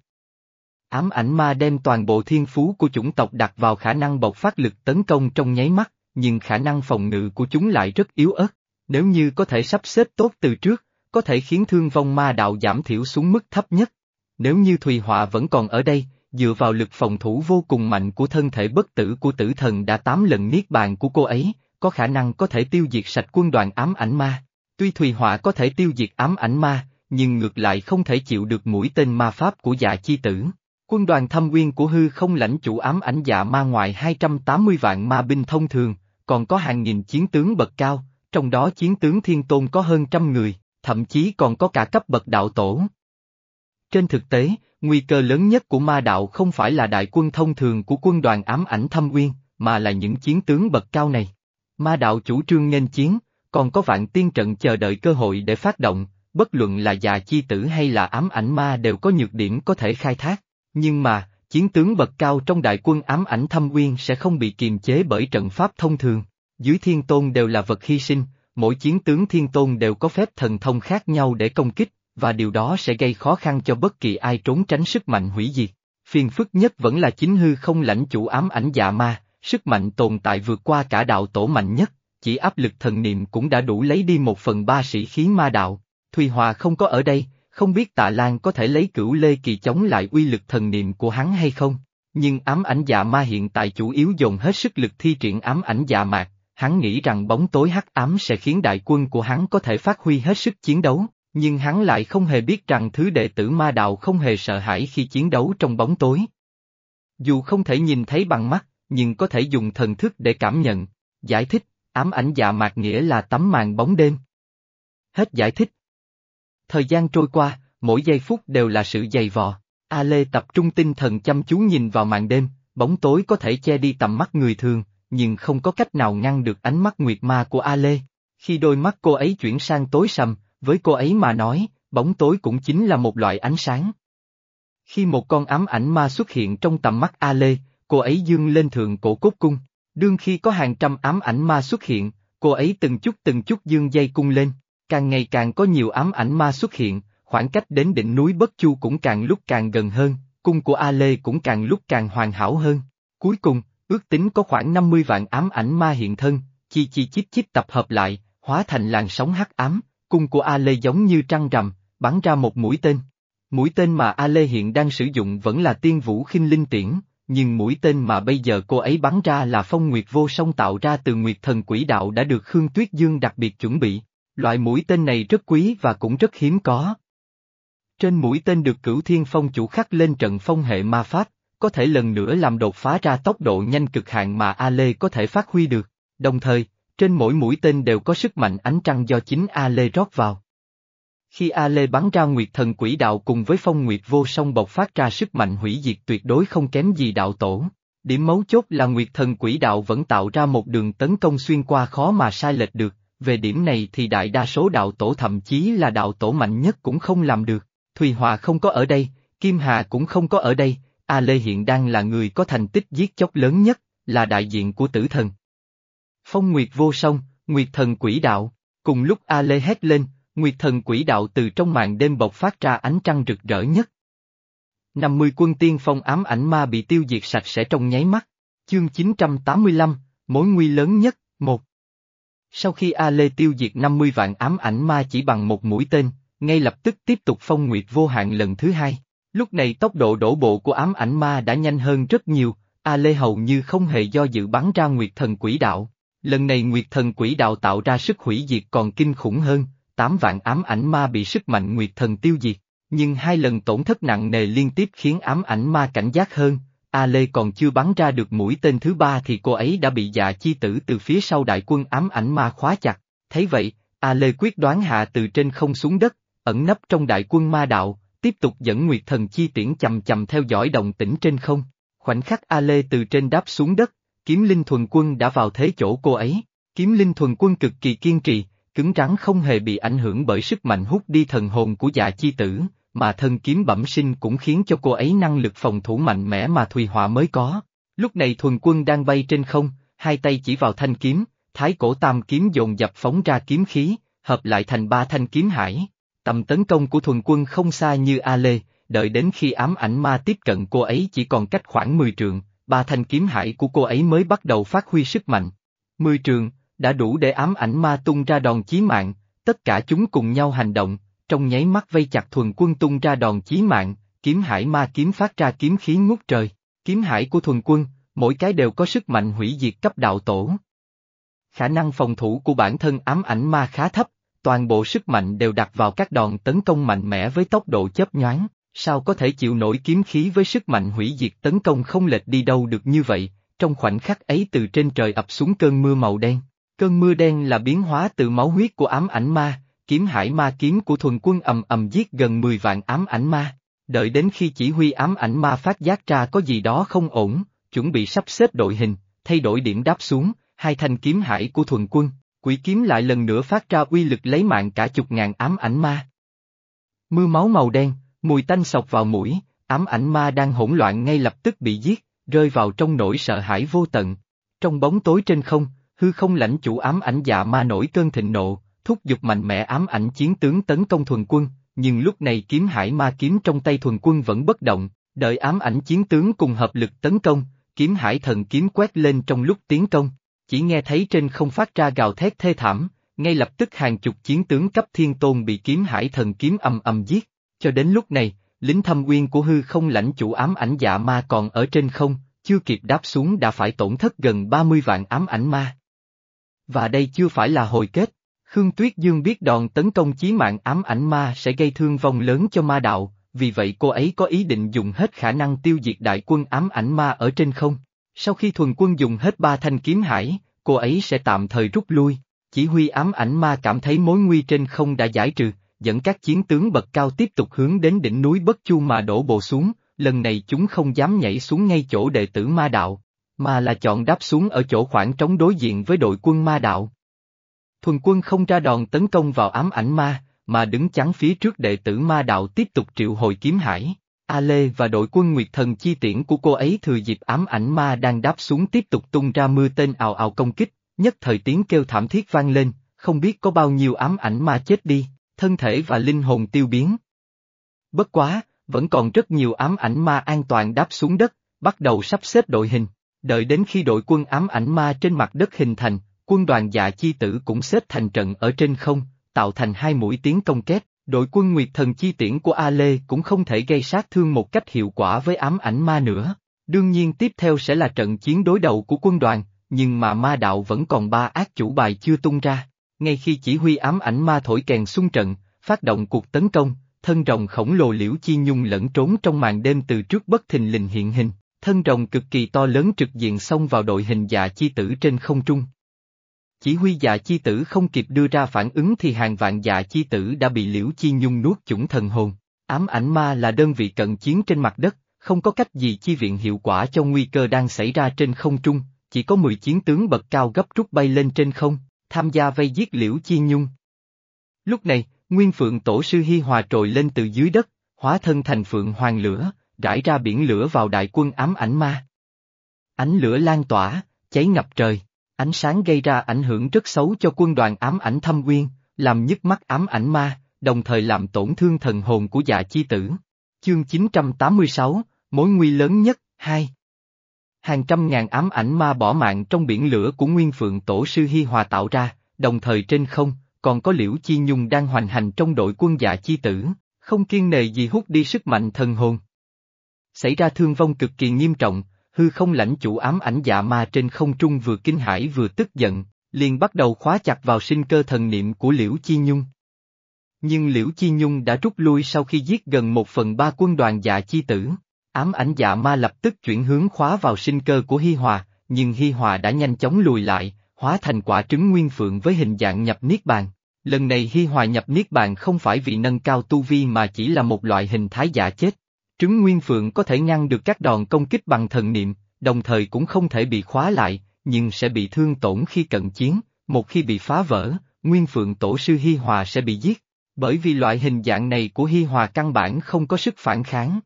Ám ảnh ma đem toàn bộ thiên phú của chủng tộc đặt vào khả năng bộc phát lực tấn công trong nháy mắt, nhưng khả năng phòng ngự của chúng lại rất yếu ớt. Nếu như có thể sắp xếp tốt từ trước, có thể khiến thương vong ma đạo giảm thiểu xuống mức thấp nhất. Nếu như Thùy Họa vẫn còn ở đây, dựa vào lực phòng thủ vô cùng mạnh của thân thể bất tử của tử thần đã tám lần niết bàn của cô ấy, có khả năng có thể tiêu diệt sạch quân đoàn ám ảnh ma. Tuy Thùy Hỏa có thể tiêu diệt ám ảnh ma, nhưng ngược lại không thể chịu được mũi tên ma pháp của dạ chi tử. Quân đoàn thâm nguyên của hư không lãnh chủ ám ảnh dạ ma ngoài 280 vạn ma binh thông thường, còn có hàng nghìn chiến tướng bậc cao, trong đó chiến tướng thiên tôn có hơn trăm người, thậm chí còn có cả cấp bậc đạo tổ. Trên thực tế, nguy cơ lớn nhất của ma đạo không phải là đại quân thông thường của quân đoàn ám ảnh thâm uyên, mà là những chiến tướng bậc cao này. Ma đạo chủ trương nghênh chiến, còn có vạn tiên trận chờ đợi cơ hội để phát động, bất luận là già chi tử hay là ám ảnh ma đều có nhược điểm có thể khai thác. Nhưng mà, chiến tướng bậc cao trong đại quân ám ảnh thâm uyên sẽ không bị kiềm chế bởi trận pháp thông thường. Dưới thiên tôn đều là vật hy sinh, mỗi chiến tướng thiên tôn đều có phép thần thông khác nhau để công kích, và điều đó sẽ gây khó khăn cho bất kỳ ai trốn tránh sức mạnh hủy diệt. Phiền phức nhất vẫn là chính hư không lãnh chủ ám ảnh dạ ma, sức mạnh tồn tại vượt qua cả đạo tổ mạnh nhất, chỉ áp lực thần niệm cũng đã đủ lấy đi một phần ba sĩ khí ma đạo. Thùy Hòa không có ở đây, không biết tạ Lan có thể lấy cửu lê kỳ chống lại uy lực thần niệm của hắn hay không. Nhưng ám ảnh dạ ma hiện tại chủ yếu dồn hết sức lực thi triển ám ảnh dạ mạc, hắn nghĩ rằng bóng tối hắc ám sẽ khiến đại quân của hắn có thể phát huy hết sức chiến đấu, nhưng hắn lại không hề biết rằng thứ đệ tử ma đạo không hề sợ hãi khi chiến đấu trong bóng tối. Dù không thể nhìn thấy bằng mắt, nhưng có thể dùng thần thức để cảm nhận, giải thích, ám ảnh dạ mạc nghĩa là tấm màn bóng đêm. Hết giải thích. Thời gian trôi qua, mỗi giây phút đều là sự dày vò. A Lê tập trung tinh thần chăm chú nhìn vào màn đêm, bóng tối có thể che đi tầm mắt người thường, nhưng không có cách nào ngăn được ánh mắt nguyệt ma của A Lê. Khi đôi mắt cô ấy chuyển sang tối sầm, với cô ấy mà nói, bóng tối cũng chính là một loại ánh sáng. Khi một con ám ảnh ma xuất hiện trong tầm mắt A Lê, cô ấy dương lên thượng cổ cốt cung. Đương khi có hàng trăm ám ảnh ma xuất hiện, cô ấy từng chút từng chút dương dây cung lên, càng ngày càng có nhiều ám ảnh ma xuất hiện, khoảng cách đến đỉnh núi Bất Chu cũng càng lúc càng gần hơn, cung của A Lê cũng càng lúc càng hoàn hảo hơn. Cuối cùng, ước tính có khoảng 50 vạn ám ảnh ma hiện thân, chi chi chip chip tập hợp lại, hóa thành làn sóng hắc ám, cung của A Lê giống như trăng rằm, bắn ra một mũi tên. Mũi tên mà A Lê hiện đang sử dụng vẫn là tiên vũ khinh linh tiễn, nhưng mũi tên mà bây giờ cô ấy bắn ra là phong nguyệt vô song tạo ra từ nguyệt thần quỷ đạo đã được Khương Tuyết Dương đặc biệt chuẩn bị. Loại mũi tên này rất quý và cũng rất hiếm có. Trên mũi tên được cửu thiên phong chủ khắc lên trận phong hệ ma pháp, có thể lần nữa làm đột phá ra tốc độ nhanh cực hạn mà A Lê có thể phát huy được, đồng thời, trên mỗi mũi tên đều có sức mạnh ánh trăng do chính A Lê rót vào. Khi A Lê bắn ra Nguyệt Thần Quỷ Đạo cùng với Phong Nguyệt Vô Song bộc phát ra sức mạnh hủy diệt tuyệt đối không kém gì đạo tổ. Điểm mấu chốt là Nguyệt Thần Quỷ Đạo vẫn tạo ra một đường tấn công xuyên qua khó mà sai lệch được, về điểm này thì đại đa số đạo tổ thậm chí là đạo tổ mạnh nhất cũng không làm được. Thùy Hòa không có ở đây, Kim Hà cũng không có ở đây, A Lê hiện đang là người có thành tích giết chóc lớn nhất, là đại diện của tử thần. Phong Nguyệt vô song, Nguyệt thần quỷ đạo, cùng lúc A Lê hét lên, Nguyệt thần quỷ đạo từ trong màn đêm bộc phát ra ánh trăng rực rỡ nhất. 50 quân tiên phong ám ảnh ma bị tiêu diệt sạch sẽ trong nháy mắt. Chương 985, mối nguy lớn nhất, một. Sau khi A Lê tiêu diệt 50 vạn ám ảnh ma chỉ bằng một mũi tên, ngay lập tức tiếp tục phong nguyệt vô hạn lần thứ hai. Lúc này tốc độ đổ bộ của ám ảnh ma đã nhanh hơn rất nhiều, A Lê hầu như không hề do dự bắn ra nguyệt thần quỷ đạo. Lần này nguyệt thần quỷ đạo tạo ra sức hủy diệt còn kinh khủng hơn, tám vạn ám ảnh ma bị sức mạnh nguyệt thần tiêu diệt. Nhưng hai lần tổn thất nặng nề liên tiếp khiến ám ảnh ma cảnh giác hơn, A Lê còn chưa bắn ra được mũi tên thứ ba thì cô ấy đã bị dạ chi tử từ phía sau đại quân ám ảnh ma khóa chặt. Thấy vậy, A Lê quyết đoán hạ từ trên không xuống đất, ẩn nấp trong đại quân ma đạo, tiếp tục dẫn Nguyệt Thần Chi tiễn chầm chầm theo dõi động tĩnh trên không. Khoảnh khắc A Lê từ trên đáp xuống đất, kiếm linh thuần quân đã vào thế chỗ cô ấy. Kiếm linh thuần quân cực kỳ kiên trì, cứng rắn không hề bị ảnh hưởng bởi sức mạnh hút đi thần hồn của dạ chi tử, mà thân kiếm bẩm sinh cũng khiến cho cô ấy năng lực phòng thủ mạnh mẽ mà Thùy Họa mới có. Lúc này thuần quân đang bay trên không, hai tay chỉ vào thanh kiếm, thái cổ tam kiếm dồn dập phóng ra kiếm khí, hợp lại thành ba thanh kiếm hải. Tầm tấn công của thuần quân không xa như A Lê, đợi đến khi ám ảnh ma tiếp cận cô ấy chỉ còn cách khoảng 10 trường, ba thanh kiếm hải của cô ấy mới bắt đầu phát huy sức mạnh. 10 trường, đã đủ để ám ảnh ma tung ra đòn chí mạng, tất cả chúng cùng nhau hành động, trong nháy mắt vây chặt thuần quân tung ra đòn chí mạng, kiếm hải ma kiếm phát ra kiếm khí ngút trời. Kiếm hải của thuần quân, mỗi cái đều có sức mạnh hủy diệt cấp đạo tổ. Khả năng phòng thủ của bản thân ám ảnh ma khá thấp, toàn bộ sức mạnh đều đặt vào các đòn tấn công mạnh mẽ với tốc độ chớp nhoáng, sao có thể chịu nổi kiếm khí với sức mạnh hủy diệt tấn công không lệch đi đâu được như vậy, trong khoảnh khắc ấy từ trên trời ập xuống cơn mưa màu đen. Cơn mưa đen là biến hóa từ máu huyết của ám ảnh ma, kiếm hải ma kiếm của thuần quân ầm ầm giết gần 10 vạn ám ảnh ma. Đợi đến khi chỉ huy ám ảnh ma phát giác ra có gì đó không ổn, chuẩn bị sắp xếp đội hình, thay đổi điểm đáp xuống, hai thanh kiếm hải của thuần quân, quỷ kiếm lại lần nữa phát ra uy lực lấy mạng cả chục ngàn ám ảnh ma. Mưa máu màu đen, mùi tanh sọc vào mũi, ám ảnh ma đang hỗn loạn ngay lập tức bị giết, rơi vào trong nỗi sợ hãi vô tận. Trong bóng tối trên không, hư không lãnh chủ ám ảnh dạ ma nổi cơn thịnh nộ, thúc giục mạnh mẽ ám ảnh chiến tướng tấn công thuần quân, nhưng lúc này kiếm hải ma kiếm trong tay thuần quân vẫn bất động, đợi ám ảnh chiến tướng cùng hợp lực tấn công, kiếm hải thần kiếm quét lên trong lúc tiến công, chỉ nghe thấy trên không phát ra gào thét thê thảm, ngay lập tức hàng chục chiến tướng cấp thiên tôn bị kiếm hải thần kiếm ầm ầm giết, cho đến lúc này, lính thâm uyên của hư không lãnh chủ ám ảnh dạ ma còn ở trên không, chưa kịp đáp xuống đã phải tổn thất gần 30 vạn ám ảnh ma. Và đây chưa phải là hồi kết. Khương Tuyết Dương biết đòn tấn công chí mạng ám ảnh ma sẽ gây thương vong lớn cho ma đạo, vì vậy cô ấy có ý định dùng hết khả năng tiêu diệt đại quân ám ảnh ma ở trên không. Sau khi thuần quân dùng hết ba thanh kiếm hải, cô ấy sẽ tạm thời rút lui. Chỉ huy ám ảnh ma cảm thấy mối nguy trên không đã giải trừ, dẫn các chiến tướng bậc cao tiếp tục hướng đến đỉnh núi Bất Chu mà đổ bộ xuống, lần này chúng không dám nhảy xuống ngay chỗ đệ tử ma đạo, mà là chọn đáp xuống ở chỗ khoảng trống đối diện với đội quân ma đạo. Thuần quân không ra đòn tấn công vào ám ảnh ma, mà đứng chắn phía trước đệ tử ma đạo tiếp tục triệu hồi kiếm hải. A Lê và đội quân Nguyệt Thần chi tiễn của cô ấy thừa dịp ám ảnh ma đang đáp xuống tiếp tục tung ra mưa tên ào ào công kích, nhất thời tiếng kêu thảm thiết vang lên, không biết có bao nhiêu ám ảnh ma chết đi, thân thể và linh hồn tiêu biến. Bất quá, vẫn còn rất nhiều ám ảnh ma an toàn đáp xuống đất, bắt đầu sắp xếp đội hình, đợi đến khi đội quân ám ảnh ma trên mặt đất hình thành, quân đoàn dạ chi tử cũng xếp thành trận ở trên không, tạo thành hai mũi tiến công kép, đội quân Nguyệt Thần chi tiễn của A Lê cũng không thể gây sát thương một cách hiệu quả với ám ảnh ma nữa. Đương nhiên tiếp theo sẽ là trận chiến đối đầu của quân đoàn, nhưng mà ma đạo vẫn còn ba ác chủ bài chưa tung ra. Ngay khi chỉ huy ám ảnh ma thổi kèn xung trận, phát động cuộc tấn công, thân rồng khổng lồ liễu chi nhung lẫn trốn trong màn đêm từ trước bất thình lình hiện hình, thân rồng cực kỳ to lớn trực diện xông vào đội hình dạ chi tử trên không trung, chỉ huy dạ chi tử không kịp đưa ra phản ứng thì hàng vạn dạ chi tử đã bị liễu chi nhung nuốt chủng thần hồn. Ám ảnh ma là đơn vị cận chiến trên mặt đất, không có cách gì chi viện hiệu quả cho nguy cơ đang xảy ra trên không trung, chỉ có 10 chiến tướng bậc cao gấp rút bay lên trên không, tham gia vây giết liễu chi nhung. Lúc này, Nguyên Phượng Tổ sư Hi Hòa trồi lên từ dưới đất, hóa thân thành Phượng Hoàng lửa, rải ra biển lửa vào đại quân ám ảnh ma. Ánh lửa lan tỏa, cháy ngập trời. Ánh sáng gây ra ảnh hưởng rất xấu cho quân đoàn ám ảnh thâm uyên, làm nhức mắt ám ảnh ma, đồng thời làm tổn thương thần hồn của dạ chi tử. Chương 986, Mối nguy lớn nhất, 2 Hàng trăm ngàn ám ảnh ma bỏ mạng trong biển lửa của Nguyên Phượng Tổ sư Hy Hòa tạo ra, đồng thời trên không, còn có Liễu Chi Nhung đang hoành hành trong đội quân dạ chi tử, không kiên nề gì hút đi sức mạnh thần hồn. Xảy ra thương vong cực kỳ nghiêm trọng, hư không lãnh chủ ám ảnh dạ ma trên không trung vừa kinh hãi vừa tức giận, liền bắt đầu khóa chặt vào sinh cơ thần niệm của Liễu Chi Nhung. Nhưng Liễu Chi Nhung đã rút lui sau khi giết gần một phần ba quân đoàn dạ chi tử. Ám ảnh dạ ma lập tức chuyển hướng khóa vào sinh cơ của Hi Hòa, nhưng Hi Hòa đã nhanh chóng lùi lại, hóa thành quả trứng nguyên phượng với hình dạng nhập niết bàn. Lần này Hi Hòa nhập niết bàn không phải vì nâng cao tu vi mà chỉ là một loại hình thái giả chết. Trứng nguyên phượng có thể ngăn được các đòn công kích bằng thần niệm, đồng thời cũng không thể bị khóa lại, nhưng sẽ bị thương tổn khi cận chiến, một khi bị phá vỡ, nguyên phượng tổ sư Hi Hòa sẽ bị giết. Bởi vì loại hình dạng này của Hi Hòa căn bản không có sức phản kháng.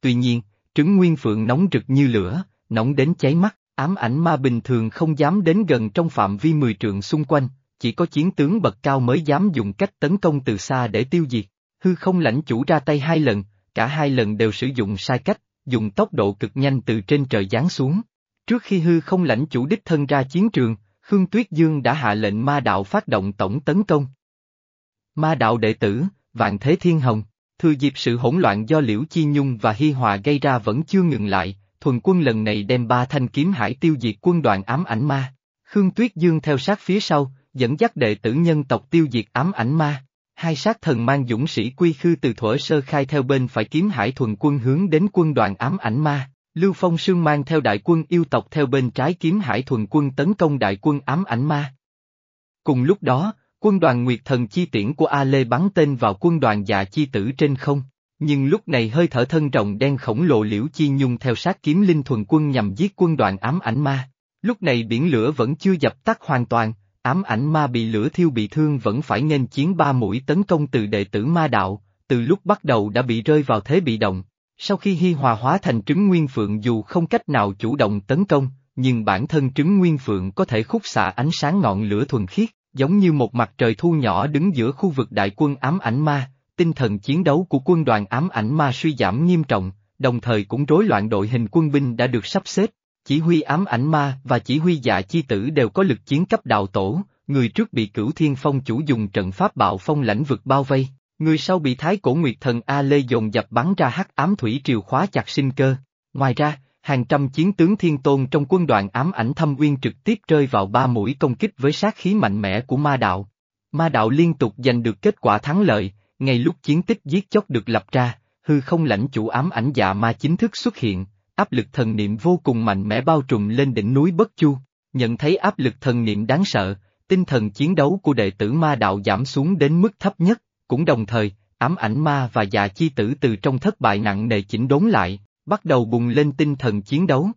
Tuy nhiên, trứng nguyên phượng nóng rực như lửa, nóng đến cháy mắt, ám ảnh ma bình thường không dám đến gần trong phạm vi mười trượng xung quanh, chỉ có chiến tướng bậc cao mới dám dùng cách tấn công từ xa để tiêu diệt. Hư không lãnh chủ ra tay hai lần, cả hai lần đều sử dụng sai cách, dùng tốc độ cực nhanh từ trên trời giáng xuống. Trước khi hư không lãnh chủ đích thân ra chiến trường, Khương Tuyết Dương đã hạ lệnh ma đạo phát động tổng tấn công. Ma đạo đệ tử, Vạn Thế Thiên Hồng, thừa dịp sự hỗn loạn do Liễu Chi Nhung và Hi Hòa gây ra vẫn chưa ngừng lại, thuần quân lần này đem ba thanh kiếm hải tiêu diệt quân đoàn ám ảnh ma. Khương Tuyết Dương theo sát phía sau, dẫn dắt đệ tử nhân tộc tiêu diệt ám ảnh ma. Hai sát thần mang dũng sĩ quy khư từ thuở sơ khai theo bên phải kiếm hải thuần quân hướng đến quân đoàn ám ảnh ma. Lưu Phong Sương mang theo đại quân yêu tộc theo bên trái kiếm hải thuần quân tấn công đại quân ám ảnh ma. Cùng lúc đó, quân đoàn Nguyệt Thần Chi Tiễn của A Lê bắn tên vào quân đoàn dạ chi tử trên không. Nhưng lúc này hơi thở thân rồng đen khổng lồ liễu chi nhung theo sát kiếm linh thuần quân nhằm giết quân đoàn ám ảnh ma. Lúc này biển lửa vẫn chưa dập tắt hoàn toàn, ám ảnh ma bị lửa thiêu bị thương vẫn phải nghênh chiến ba mũi tấn công từ đệ tử ma đạo, từ lúc bắt đầu đã bị rơi vào thế bị động. Sau khi hy hòa hóa thành trứng nguyên phượng dù không cách nào chủ động tấn công, nhưng bản thân trứng nguyên phượng có thể khúc xạ ánh sáng ngọn lửa thuần khiết, giống như một mặt trời thu nhỏ đứng giữa khu vực đại quân ám ảnh ma, tinh thần chiến đấu của quân đoàn ám ảnh ma suy giảm nghiêm trọng, đồng thời cũng rối loạn đội hình quân binh đã được sắp xếp. Chỉ huy ám ảnh ma và chỉ huy dạ chi tử đều có lực chiến cấp đạo tổ, người trước bị cửu thiên phong chủ dùng trận pháp bạo phong lãnh vực bao vây, người sau bị thái cổ nguyệt thần A Lê dồn dập bắn ra hắc ám thủy triều khóa chặt sinh cơ. Ngoài ra, hàng trăm chiến tướng thiên tôn trong quân đoàn ám ảnh thâm uyên trực tiếp rơi vào ba mũi công kích với sát khí mạnh mẽ của ma đạo. Ma đạo liên tục giành được kết quả thắng lợi, ngay lúc chiến tích giết chóc được lập ra, hư không lãnh chủ ám ảnh dạ ma chính thức xuất hiện, áp lực thần niệm vô cùng mạnh mẽ bao trùm lên đỉnh núi Bất Chu, nhận thấy áp lực thần niệm đáng sợ, tinh thần chiến đấu của đệ tử ma đạo giảm xuống đến mức thấp nhất, cũng đồng thời, ám ảnh ma và dạ chi tử từ trong thất bại nặng nề chỉnh đốn lại, bắt đầu bùng lên tinh thần chiến đấu.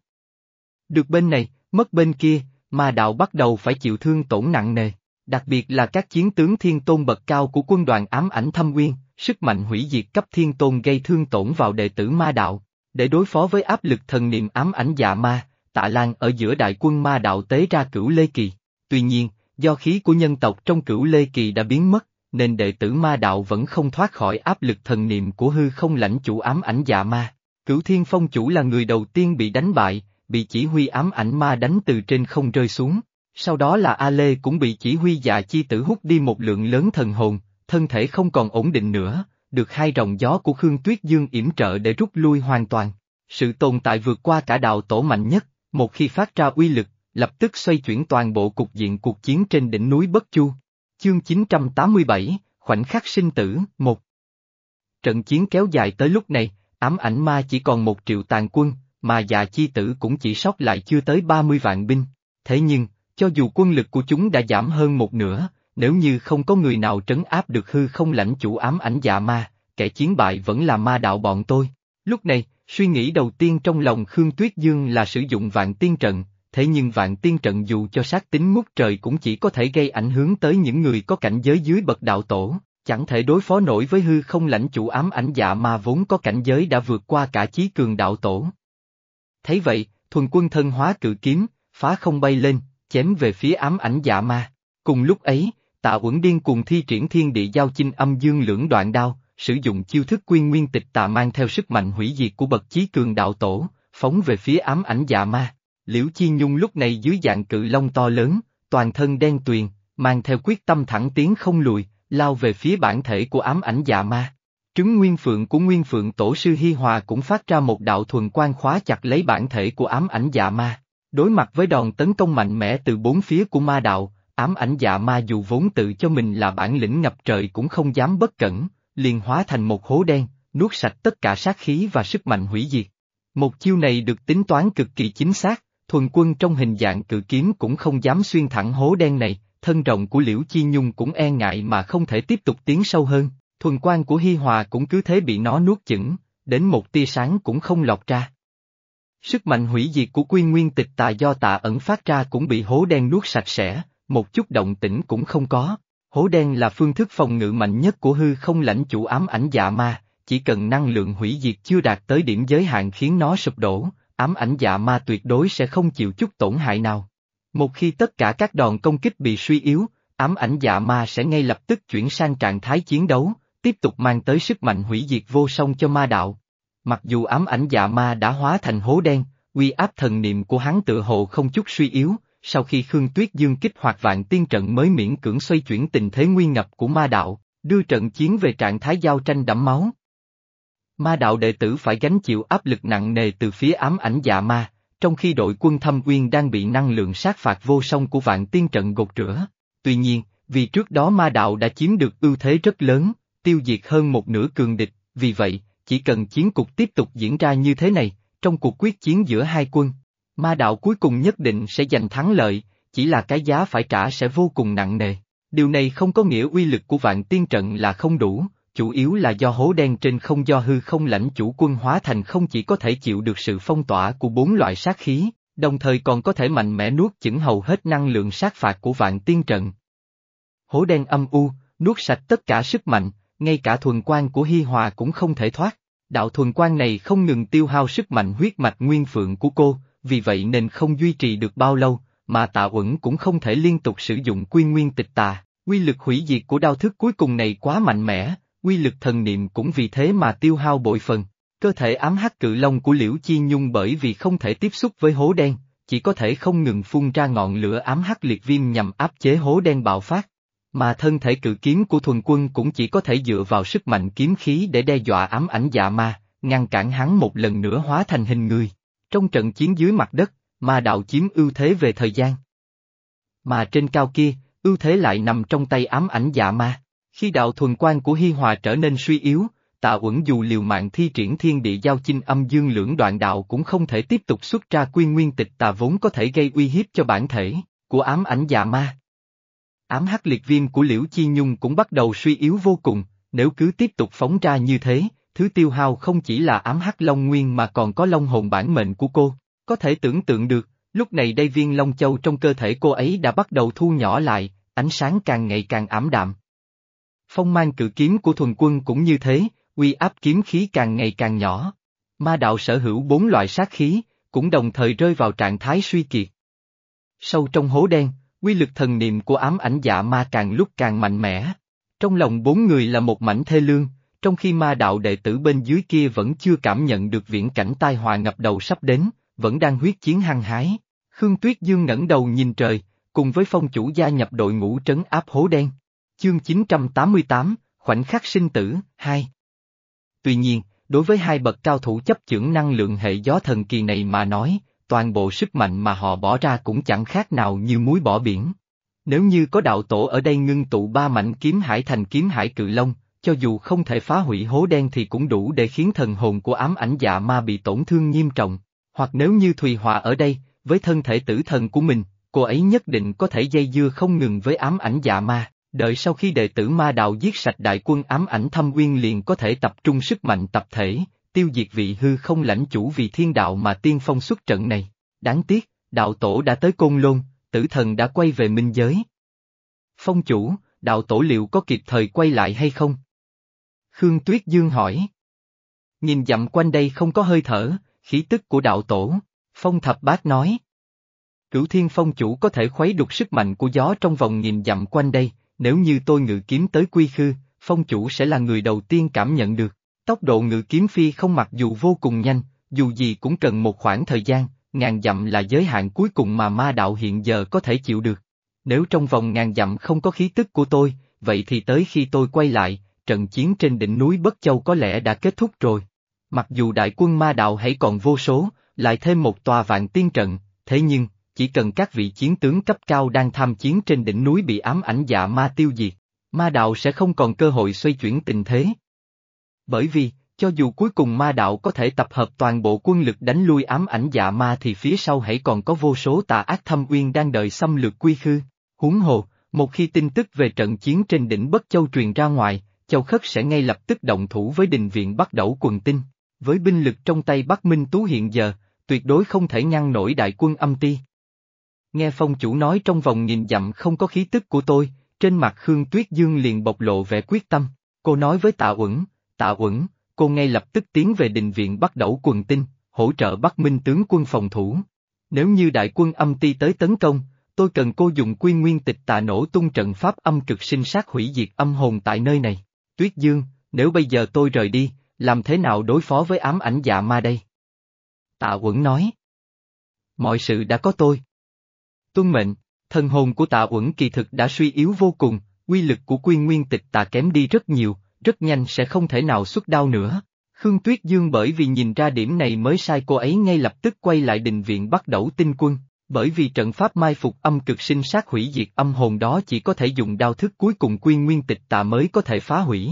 Được bên này, mất bên kia, ma đạo bắt đầu phải chịu thương tổn nặng nề, đặc biệt là các chiến tướng thiên tôn bậc cao của quân đoàn ám ảnh thâm uyên, sức mạnh hủy diệt cấp thiên tôn gây thương tổn vào đệ tử ma đạo. Để đối phó với áp lực thần niệm ám ảnh dạ ma, tạ lan ở giữa đại quân ma đạo tế ra cửu Lê Kỳ. Tuy nhiên, do khí của nhân tộc trong cửu Lê Kỳ đã biến mất, nên đệ tử ma đạo vẫn không thoát khỏi áp lực thần niệm của hư không lãnh chủ ám ảnh dạ ma. Cửu Thiên Phong chủ là người đầu tiên bị đánh bại, bị chỉ huy ám ảnh ma đánh từ trên không rơi xuống. Sau đó là A Lê cũng bị chỉ huy dạ chi tử hút đi một lượng lớn thần hồn, thân thể không còn ổn định nữa, được hai rồng gió của Khương Tuyết Dương yểm trợ để rút lui hoàn toàn. Sự tồn tại vượt qua cả đạo tổ mạnh nhất, một khi phát ra uy lực, lập tức xoay chuyển toàn bộ cục diện cuộc chiến trên đỉnh núi Bất Chu. Chương 987, Khoảnh khắc sinh tử, một Trận chiến kéo dài tới lúc này, ám ảnh ma chỉ còn một triệu tàn quân, mà già chi tử cũng chỉ sót lại chưa tới 30 vạn binh. Thế nhưng, cho dù quân lực của chúng đã giảm hơn một nửa, nếu như không có người nào trấn áp được hư không lãnh chủ ám ảnh dạ ma, kẻ chiến bại vẫn là ma đạo bọn tôi. Lúc này, suy nghĩ đầu tiên trong lòng Khương Tuyết Dương là sử dụng vạn tiên trận, thế nhưng vạn tiên trận dù cho sát tính ngút trời cũng chỉ có thể gây ảnh hưởng tới những người có cảnh giới dưới bậc đạo tổ, chẳng thể đối phó nổi với hư không lãnh chủ ám ảnh dạ ma vốn có cảnh giới đã vượt qua cả chí cường đạo tổ. Thấy vậy, thuần quân thân hóa cự kiếm, phá không bay lên, chém về phía ám ảnh dạ ma. Cùng lúc ấy, tạ uẩn điên cùng thi triển thiên địa giao chinh âm dương lưỡng đoạn đao, sử dụng chiêu thức quyên nguyên tịch tà mang theo sức mạnh hủy diệt của bậc chí cường đạo tổ, phóng về phía ám ảnh dạ ma. Liễu Chi Nhung lúc này dưới dạng cự long to lớn, toàn thân đen tuyền, mang theo quyết tâm thẳng tiến không lùi, lao về phía bản thể của ám ảnh dạ ma. Trứng nguyên phượng của nguyên phượng tổ sư Hi Hòa cũng phát ra một đạo thuần quan khóa chặt lấy bản thể của ám ảnh dạ ma. Đối mặt với đòn tấn công mạnh mẽ từ bốn phía của ma đạo, ám ảnh dạ ma dù vốn tự cho mình là bản lĩnh ngập trời cũng không dám bất cẩn, liền hóa thành một hố đen, nuốt sạch tất cả sát khí và sức mạnh hủy diệt. Một chiêu này được tính toán cực kỳ chính xác, thuần quân trong hình dạng cự kiếm cũng không dám xuyên thẳng hố đen này, thân rộng của Liễu Chi Nhung cũng e ngại mà không thể tiếp tục tiến sâu hơn, thuần quan của Hi Hòa cũng cứ thế bị nó nuốt chửng, đến một tia sáng cũng không lọt ra. Sức mạnh hủy diệt của quy nguyên tịch tà do tạ ẩn phát ra cũng bị hố đen nuốt sạch sẽ, một chút động tĩnh cũng không có. Hố đen là phương thức phòng ngự mạnh nhất của hư không lãnh chủ ám ảnh dạ ma, chỉ cần năng lượng hủy diệt chưa đạt tới điểm giới hạn khiến nó sụp đổ, ám ảnh dạ ma tuyệt đối sẽ không chịu chút tổn hại nào. Một khi tất cả các đòn công kích bị suy yếu, ám ảnh dạ ma sẽ ngay lập tức chuyển sang trạng thái chiến đấu, tiếp tục mang tới sức mạnh hủy diệt vô song cho ma đạo. Mặc dù ám ảnh dạ ma đã hóa thành hố đen, uy áp thần niệm của hắn tự hộ không chút suy yếu, sau khi Khương Tuyết Dương kích hoạt vạn tiên trận mới miễn cưỡng xoay chuyển tình thế nguy ngập của ma đạo, đưa trận chiến về trạng thái giao tranh đẫm máu. Ma đạo đệ tử phải gánh chịu áp lực nặng nề từ phía ám ảnh dạ ma, trong khi đội quân thâm uyên đang bị năng lượng sát phạt vô song của vạn tiên trận gột rửa. Tuy nhiên, vì trước đó ma đạo đã chiếm được ưu thế rất lớn, tiêu diệt hơn một nửa cường địch, vì vậy, chỉ cần chiến cục tiếp tục diễn ra như thế này, trong cuộc quyết chiến giữa hai quân, ma đạo cuối cùng nhất định sẽ giành thắng lợi, chỉ là cái giá phải trả sẽ vô cùng nặng nề. Điều này không có nghĩa uy lực của vạn tiên trận là không đủ, chủ yếu là do hố đen trên không do hư không lãnh chủ quân hóa thành không chỉ có thể chịu được sự phong tỏa của bốn loại sát khí, đồng thời còn có thể mạnh mẽ nuốt chửng hầu hết năng lượng sát phạt của vạn tiên trận. Hố đen âm u, nuốt sạch tất cả sức mạnh, ngay cả thuần quan của Hi Hòa cũng không thể thoát. Đạo thuần quan này không ngừng tiêu hao sức mạnh huyết mạch nguyên phượng của cô, vì vậy nên không duy trì được bao lâu, mà tạ uẩn cũng không thể liên tục sử dụng quy nguyên tịch tà. Quy lực hủy diệt của đao thức cuối cùng này quá mạnh mẽ, quy lực thần niệm cũng vì thế mà tiêu hao bội phần. Cơ thể ám hắc cự long của Liễu Chi Nhung bởi vì không thể tiếp xúc với hố đen, chỉ có thể không ngừng phun ra ngọn lửa ám hắc liệt viêm nhằm áp chế hố đen bạo phát. Mà thân thể cự kiếm của thuần quân cũng chỉ có thể dựa vào sức mạnh kiếm khí để đe dọa ám ảnh dạ ma, ngăn cản hắn một lần nữa hóa thành hình người. Trong trận chiến dưới mặt đất, ma đạo chiếm ưu thế về thời gian. Mà trên cao kia, ưu thế lại nằm trong tay ám ảnh dạ ma. Khi đạo thuần quan của Hi Hòa trở nên suy yếu, tạ uẩn dù liều mạng thi triển thiên địa giao chinh âm dương lưỡng đoạn đạo cũng không thể tiếp tục xuất ra quy nguyên tịch tà vốn có thể gây uy hiếp cho bản thể, của ám ảnh dạ ma. Ám hắc liệt viêm của Liễu Chi Nhung cũng bắt đầu suy yếu vô cùng, nếu cứ tiếp tục phóng ra như thế, thứ tiêu hao không chỉ là ám hắc long nguyên mà còn có long hồn bản mệnh của cô, có thể tưởng tượng được, lúc này đây viên long châu trong cơ thể cô ấy đã bắt đầu thu nhỏ lại, ánh sáng càng ngày càng ảm đạm. Phong mang cự kiếm của thuần quân cũng như thế, uy áp kiếm khí càng ngày càng nhỏ. Ma đạo sở hữu bốn loại sát khí, cũng đồng thời rơi vào trạng thái suy kiệt. Sâu trong hố đen, quy lực thần niệm của ám ảnh dạ ma càng lúc càng mạnh mẽ. Trong lòng bốn người là một mảnh thê lương, trong khi ma đạo đệ tử bên dưới kia vẫn chưa cảm nhận được viễn cảnh tai họa ngập đầu sắp đến, vẫn đang huyết chiến hăng hái. Khương Tuyết Dương ngẩng đầu nhìn trời, cùng với phong chủ gia nhập đội ngũ trấn áp hố đen. Chương 988, Khoảnh khắc sinh tử, 2 Tuy nhiên, đối với hai bậc cao thủ chấp chưởng năng lượng hệ gió thần kỳ này mà nói, toàn bộ sức mạnh mà họ bỏ ra cũng chẳng khác nào như muối bỏ biển. Nếu như có đạo tổ ở đây ngưng tụ ba mảnh kiếm hải thành kiếm hải cự long, cho dù không thể phá hủy hố đen thì cũng đủ để khiến thần hồn của ám ảnh dạ ma bị tổn thương nghiêm trọng. Hoặc nếu như Thùy Hòa ở đây, với thân thể tử thần của mình, cô ấy nhất định có thể dây dưa không ngừng với ám ảnh dạ ma, đợi sau khi đệ tử ma đạo giết sạch đại quân ám ảnh thâm uyên liền có thể tập trung sức mạnh tập thể, tiêu diệt vị hư không lãnh chủ vì thiên đạo mà tiên phong xuất trận này. Đáng tiếc, đạo tổ đã tới côn lôn, tử thần đã quay về minh giới. Phong chủ, đạo tổ liệu có kịp thời quay lại hay không? Khương Tuyết Dương hỏi. Nhìn dặm quanh đây không có hơi thở, khí tức của đạo tổ, phong thập bát nói. Cửu thiên phong chủ có thể khuấy đục sức mạnh của gió trong vòng nghìn dặm quanh đây, nếu như tôi ngự kiếm tới quy khư, phong chủ sẽ là người đầu tiên cảm nhận được. Tốc độ ngự kiếm phi không mặc dù vô cùng nhanh, dù gì cũng cần một khoảng thời gian, ngàn dặm là giới hạn cuối cùng mà ma đạo hiện giờ có thể chịu được. Nếu trong vòng ngàn dặm không có khí tức của tôi, vậy thì tới khi tôi quay lại, trận chiến trên đỉnh núi Bất Châu có lẽ đã kết thúc rồi. Mặc dù đại quân ma đạo hãy còn vô số, lại thêm một tòa vạn tiên trận, thế nhưng, chỉ cần các vị chiến tướng cấp cao đang tham chiến trên đỉnh núi bị ám ảnh dạ ma tiêu diệt, ma đạo sẽ không còn cơ hội xoay chuyển tình thế. Bởi vì, cho dù cuối cùng ma đạo có thể tập hợp toàn bộ quân lực đánh lui ám ảnh dạ ma thì phía sau hãy còn có vô số tà ác thâm uyên đang đợi xâm lược quy khư. Huống hồ, một khi tin tức về trận chiến trên đỉnh Bất Châu truyền ra ngoài, Châu Khất sẽ ngay lập tức động thủ với đình viện bắt đầu quần tinh. Với binh lực trong tay Bắc Minh Tú hiện giờ, tuyệt đối không thể ngăn nổi đại quân âm ti. Nghe phong chủ nói trong vòng nghìn dặm không có khí tức của tôi, trên mặt Khương Tuyết Dương liền bộc lộ vẻ quyết tâm. Cô nói với Tạ Uẩn, Tạ Uẩn, cô ngay lập tức tiến về đình viện bắt đầu quần tinh, hỗ trợ Bắc Minh tướng quân phòng thủ. Nếu như đại quân âm ti tới tấn công, tôi cần cô dùng quy nguyên tịch tạ nổ tung trận pháp âm cực sinh sát hủy diệt âm hồn tại nơi này. Tuyết Dương, nếu bây giờ tôi rời đi, làm thế nào đối phó với ám ảnh dạ ma đây? Tạ Quẩn nói. Mọi sự đã có tôi. Tuân mệnh, thân hồn của tạ Quẩn kỳ thực đã suy yếu vô cùng, quy lực của quy nguyên tịch Tạ kém đi rất nhiều, rất nhanh sẽ không thể nào xuất đao nữa. Khương Tuyết Dương bởi vì nhìn ra điểm này mới sai cô ấy ngay lập tức quay lại đình viện bắt đầu tinh quân, bởi vì trận pháp mai phục âm cực sinh sát hủy diệt âm hồn đó chỉ có thể dùng đao thức cuối cùng quy nguyên tịch tà mới có thể phá hủy.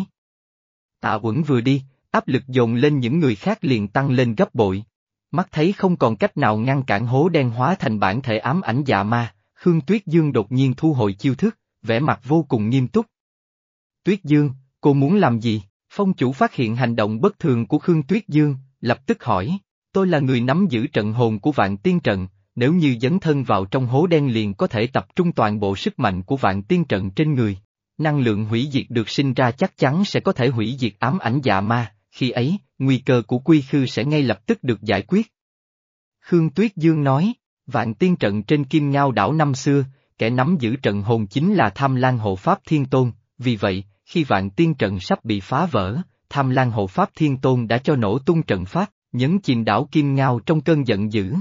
Tạ quẩn vừa đi, áp lực dồn lên những người khác liền tăng lên gấp bội. Mắt thấy không còn cách nào ngăn cản hố đen hóa thành bản thể ám ảnh dạ ma, Khương Tuyết Dương đột nhiên thu hồi chiêu thức, vẻ mặt vô cùng nghiêm túc. Tuyết Dương, cô muốn làm gì? Phong chủ phát hiện hành động bất thường của Khương Tuyết Dương, lập tức hỏi, tôi là người nắm giữ trận hồn của vạn tiên trận, nếu như dấn thân vào trong hố đen liền có thể tập trung toàn bộ sức mạnh của vạn tiên trận trên người. Năng lượng hủy diệt được sinh ra chắc chắn sẽ có thể hủy diệt ám ảnh dạ ma, khi ấy, nguy cơ của quy khư sẽ ngay lập tức được giải quyết. Khương Tuyết Dương nói, vạn tiên trận trên kim ngao đảo năm xưa, kẻ nắm giữ trận hồn chính là tham lan hộ pháp thiên tôn, vì vậy, khi vạn tiên trận sắp bị phá vỡ, tham lan hộ pháp thiên tôn đã cho nổ tung trận pháp, nhấn chìm đảo kim ngao trong cơn giận dữ.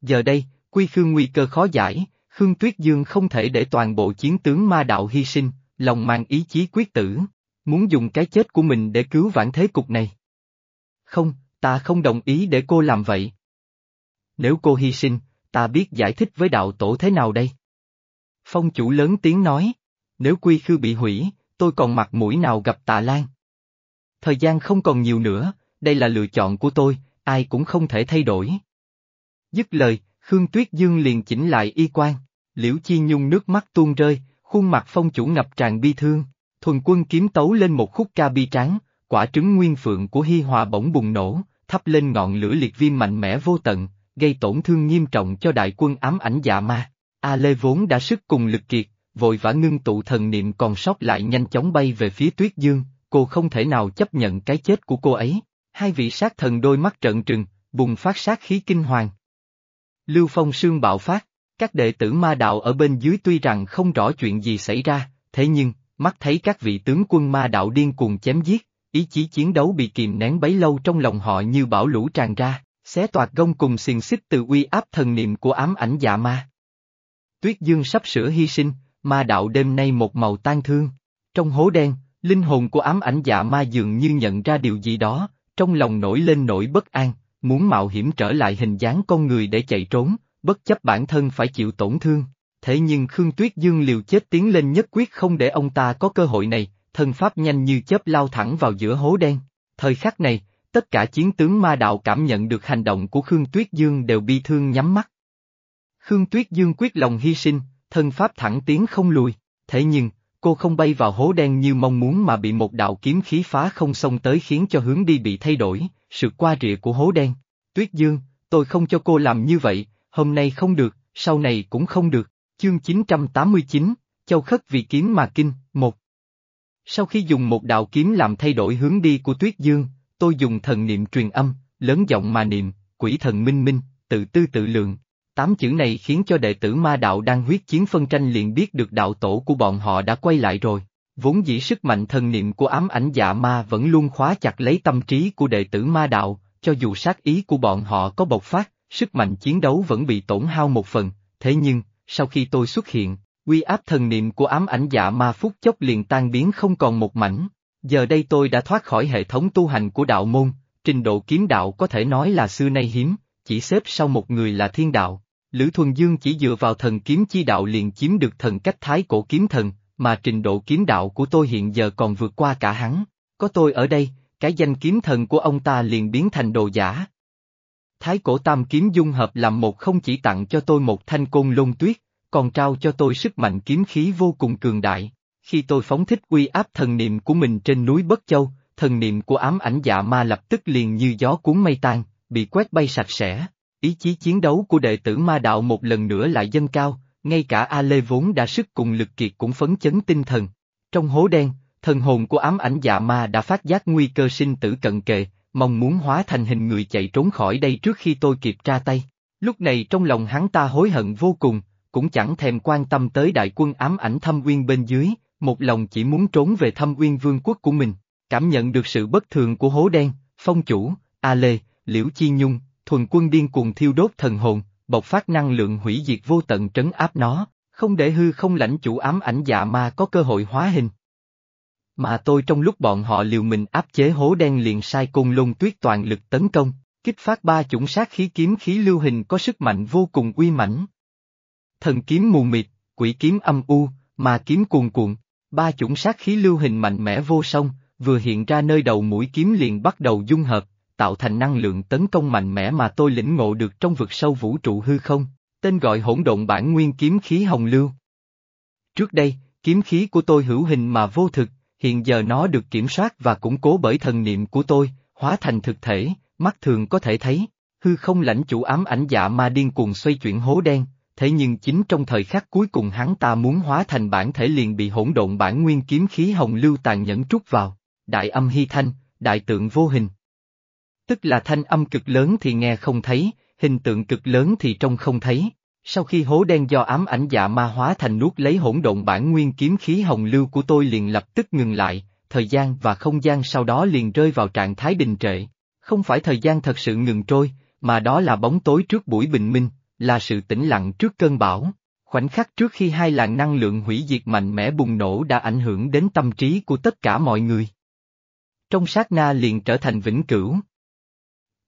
Giờ đây, quy khư nguy cơ khó giải, Khương Tuyết Dương không thể để toàn bộ chiến tướng ma đạo hy sinh, lòng mang ý chí quyết tử, muốn dùng cái chết của mình để cứu vãn thế cục này. Không, ta không đồng ý để cô làm vậy. Nếu cô hy sinh, ta biết giải thích với đạo tổ thế nào đây? Phong chủ lớn tiếng nói, nếu quy khư bị hủy, tôi còn mặt mũi nào gặp tạ lan. Thời gian không còn nhiều nữa, đây là lựa chọn của tôi, ai cũng không thể thay đổi. Dứt lời, Khương Tuyết Dương liền chỉnh lại y quan, liễu chi nhung nước mắt tuôn rơi, khuôn mặt phong chủ ngập tràn bi thương, thuần quân kiếm tấu lên một khúc ca bi tráng, quả trứng nguyên phượng của Hi Hòa bỗng bùng nổ, thắp lên ngọn lửa liệt viêm mạnh mẽ vô tận, gây tổn thương nghiêm trọng cho đại quân ám ảnh dạ ma. A Lê vốn đã sức cùng lực kiệt, vội vã ngưng tụ thần niệm còn sót lại nhanh chóng bay về phía Tuyết Dương, cô không thể nào chấp nhận cái chết của cô ấy. Hai vị sát thần đôi mắt trợn trừng, bùng phát sát khí kinh hoàng. Lưu Phong Sương bạo phát, các đệ tử ma đạo ở bên dưới tuy rằng không rõ chuyện gì xảy ra, thế nhưng, mắt thấy các vị tướng quân ma đạo điên cuồng chém giết, ý chí chiến đấu bị kìm nén bấy lâu trong lòng họ như bão lũ tràn ra, xé toạc gông cùng xiềng xích từ uy áp thần niệm của ám ảnh dạ ma. Tuyết Dương sắp sửa hy sinh, ma đạo đêm nay một màu tan thương. Trong hố đen, linh hồn của ám ảnh dạ ma dường như nhận ra điều gì đó, trong lòng nổi lên nỗi bất an, muốn mạo hiểm trở lại hình dáng con người để chạy trốn, bất chấp bản thân phải chịu tổn thương. Thế nhưng Khương Tuyết Dương liều chết tiến lên nhất quyết không để ông ta có cơ hội này, thân pháp nhanh như chớp lao thẳng vào giữa hố đen. Thời khắc này, tất cả chiến tướng ma đạo cảm nhận được hành động của Khương Tuyết Dương đều bi thương nhắm mắt. Khương Tuyết Dương quyết lòng hy sinh, thân pháp thẳng tiến không lùi, thế nhưng, cô không bay vào hố đen như mong muốn mà bị một đạo kiếm khí phá không xông tới khiến cho hướng đi bị thay đổi, sự qua rìa của hố đen. Tuyết Dương, tôi không cho cô làm như vậy, hôm nay không được, sau này cũng không được. Chương 989, Châu Khất vì kiếm mà kinh, một. Sau khi dùng một đạo kiếm làm thay đổi hướng đi của Tuyết Dương, tôi dùng thần niệm truyền âm, lớn giọng mà niệm, quỷ thần minh minh, tự tư tự lượng. Tám chữ này khiến cho đệ tử ma đạo đang huyết chiến phân tranh liền biết được đạo tổ của bọn họ đã quay lại rồi. Vốn dĩ sức mạnh thần niệm của ám ảnh dạ ma vẫn luôn khóa chặt lấy tâm trí của đệ tử ma đạo, cho dù sát ý của bọn họ có bộc phát, sức mạnh chiến đấu vẫn bị tổn hao một phần, thế nhưng, sau khi tôi xuất hiện, uy áp thần niệm của ám ảnh dạ ma phút chốc liền tan biến không còn một mảnh. Giờ đây tôi đã thoát khỏi hệ thống tu hành của đạo môn, trình độ kiếm đạo có thể nói là xưa nay hiếm, chỉ xếp sau một người là thiên đạo. Lữ Thuần Dương chỉ dựa vào thần kiếm chi đạo liền chiếm được thần cách thái cổ kiếm thần, mà trình độ kiếm đạo của tôi hiện giờ còn vượt qua cả hắn. Có tôi ở đây, cái danh kiếm thần của ông ta liền biến thành đồ giả. Thái cổ tam kiếm dung hợp làm một không chỉ tặng cho tôi một thanh côn lôn tuyết, còn trao cho tôi sức mạnh kiếm khí vô cùng cường đại. Khi tôi phóng thích uy áp thần niệm của mình trên núi Bất Châu, thần niệm của ám ảnh dạ ma lập tức liền như gió cuốn mây tan, bị quét bay sạch sẽ. Ý chí chiến đấu của đệ tử ma đạo một lần nữa lại dâng cao, ngay cả A Lê vốn đã sức cùng lực kiệt cũng phấn chấn tinh thần. Trong hố đen, thần hồn của ám ảnh dạ ma đã phát giác nguy cơ sinh tử cận kề, mong muốn hóa thành hình người chạy trốn khỏi đây trước khi tôi kịp ra tay. Lúc này trong lòng hắn ta hối hận vô cùng, cũng chẳng thèm quan tâm tới đại quân ám ảnh thâm uyên bên dưới, một lòng chỉ muốn trốn về thâm uyên vương quốc của mình. Cảm nhận được sự bất thường của hố đen, phong chủ, A Lê, Liễu Chi Nhung, thuần quân điên cuồng thiêu đốt thần hồn, bộc phát năng lượng hủy diệt vô tận trấn áp nó, không để hư không lãnh chủ ám ảnh dạ ma có cơ hội hóa hình. Mà tôi trong lúc bọn họ liều mình áp chế hố đen liền sai côn lôn tuyết toàn lực tấn công, kích phát ba chủng sát khí kiếm khí lưu hình có sức mạnh vô cùng uy mãnh. Thần kiếm mù mịt, quỷ kiếm âm u, mà kiếm cuồn cuộn, ba chủng sát khí lưu hình mạnh mẽ vô song, vừa hiện ra nơi đầu mũi kiếm liền bắt đầu dung hợp, tạo thành năng lượng tấn công mạnh mẽ mà tôi lĩnh ngộ được trong vực sâu vũ trụ hư không, tên gọi hỗn độn bản nguyên kiếm khí hồng lưu. Trước đây, kiếm khí của tôi hữu hình mà vô thực, hiện giờ nó được kiểm soát và củng cố bởi thần niệm của tôi, hóa thành thực thể, mắt thường có thể thấy, hư không lãnh chủ ám ảnh dạ ma điên cuồng xoay chuyển hố đen, thế nhưng chính trong thời khắc cuối cùng hắn ta muốn hóa thành bản thể liền bị hỗn độn bản nguyên kiếm khí hồng lưu tàn nhẫn trút vào, đại âm hy thanh, đại tượng vô hình. Tức là thanh âm cực lớn thì nghe không thấy, hình tượng cực lớn thì trông không thấy. Sau khi hố đen do ám ảnh dạ ma hóa thành nuốt lấy hỗn độn bản nguyên kiếm khí hồng lưu của tôi liền lập tức ngừng lại, thời gian và không gian sau đó liền rơi vào trạng thái đình trệ. Không phải thời gian thật sự ngừng trôi, mà đó là bóng tối trước buổi bình minh, là sự tĩnh lặng trước cơn bão. Khoảnh khắc trước khi hai làn năng lượng hủy diệt mạnh mẽ bùng nổ đã ảnh hưởng đến tâm trí của tất cả mọi người. Trong sát na liền trở thành vĩnh cửu.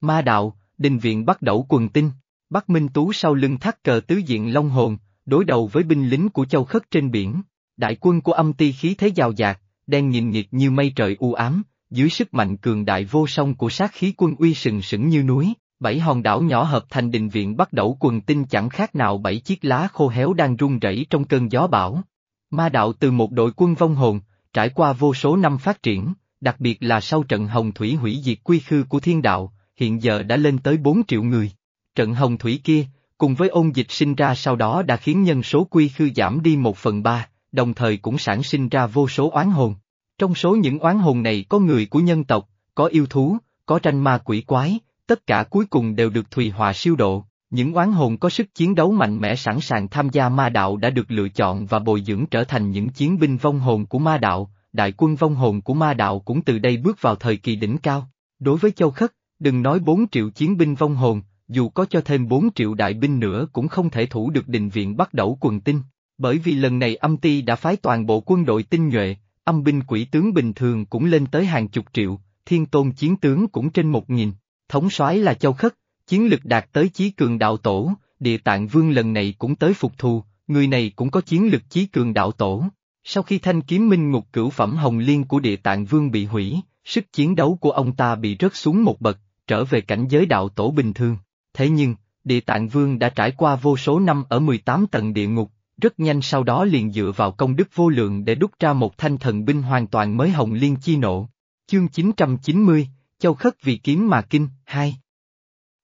Ma đạo, đình viện bắt đầu quần tinh, Bắc Minh Tú sau lưng thắt cờ tứ diện long hồn, đối đầu với binh lính của châu khất trên biển. Đại quân của âm ti khí thế giàu dạt, đen nhìn nghiệt như mây trời u ám, dưới sức mạnh cường đại vô song của sát khí quân uy sừng sững như núi, bảy hòn đảo nhỏ hợp thành đình viện bắt đầu quần tinh chẳng khác nào bảy chiếc lá khô héo đang rung rẩy trong cơn gió bão. Ma đạo từ một đội quân vong hồn, trải qua vô số năm phát triển, đặc biệt là sau trận hồng thủy hủy diệt quy khư của thiên đạo, hiện giờ đã lên tới 4 triệu người. Trận hồng thủy kia, cùng với ôn dịch sinh ra sau đó đã khiến nhân số quy khư giảm đi một phần ba, đồng thời cũng sản sinh ra vô số oán hồn. Trong số những oán hồn này có người của nhân tộc, có yêu thú, có tranh ma quỷ quái, tất cả cuối cùng đều được Thùy Hòa siêu độ. Những oán hồn có sức chiến đấu mạnh mẽ sẵn sàng tham gia ma đạo đã được lựa chọn và bồi dưỡng trở thành những chiến binh vong hồn của ma đạo, đại quân vong hồn của ma đạo cũng từ đây bước vào thời kỳ đỉnh cao. Đối với Châu Khất, đừng nói 4 triệu chiến binh vong hồn, dù có cho thêm 4 triệu đại binh nữa cũng không thể thủ được đình viện bắt đầu quần tinh, bởi vì lần này âm ti đã phái toàn bộ quân đội tinh nhuệ, âm binh quỷ tướng bình thường cũng lên tới hàng chục triệu, thiên tôn chiến tướng cũng trên một nghìn, thống soái là Châu Khất, chiến lực đạt tới chí cường đạo tổ, địa tạng vương lần này cũng tới phục thù, người này cũng có chiến lực chí cường đạo tổ. Sau khi thanh kiếm minh ngục cửu phẩm hồng liên của địa tạng vương bị hủy, sức chiến đấu của ông ta bị rớt xuống một bậc, trở về cảnh giới đạo tổ bình thường. Thế nhưng, địa tạng vương đã trải qua vô số năm ở 18 tầng địa ngục, rất nhanh sau đó liền dựa vào công đức vô lượng để đúc ra một thanh thần binh hoàn toàn mới hồng liên chi nộ. Chương 990, Châu Khất vì kiếm mà kinh, 2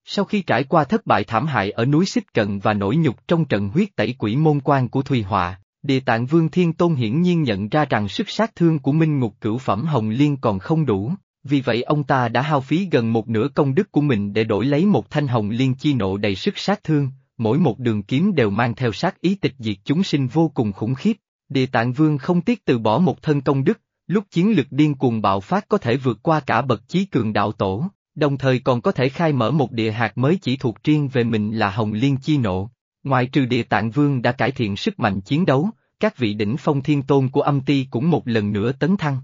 Sau khi trải qua thất bại thảm hại ở núi Xích Cận và nổi nhục trong trận huyết tẩy quỷ môn quan của Thùy Họa, Địa tạng Vương Thiên Tôn hiển nhiên nhận ra rằng sức sát thương của Minh Ngục cửu phẩm Hồng Liên còn không đủ, vì vậy ông ta đã hao phí gần một nửa công đức của mình để đổi lấy một thanh hồng liên chi nộ đầy sức sát thương, mỗi một đường kiếm đều mang theo sát ý tịch diệt chúng sinh vô cùng khủng khiếp. Địa tạng vương không tiếc từ bỏ một thân công đức, lúc chiến lực điên cuồng bạo phát có thể vượt qua cả bậc chí cường đạo tổ, đồng thời còn có thể khai mở một địa hạt mới chỉ thuộc riêng về mình là Hồng Liên Chi Nộ. Ngoài trừ địa tạng vương đã cải thiện sức mạnh chiến đấu, các vị đỉnh phong thiên tôn của âm ti cũng một lần nữa tấn thăng.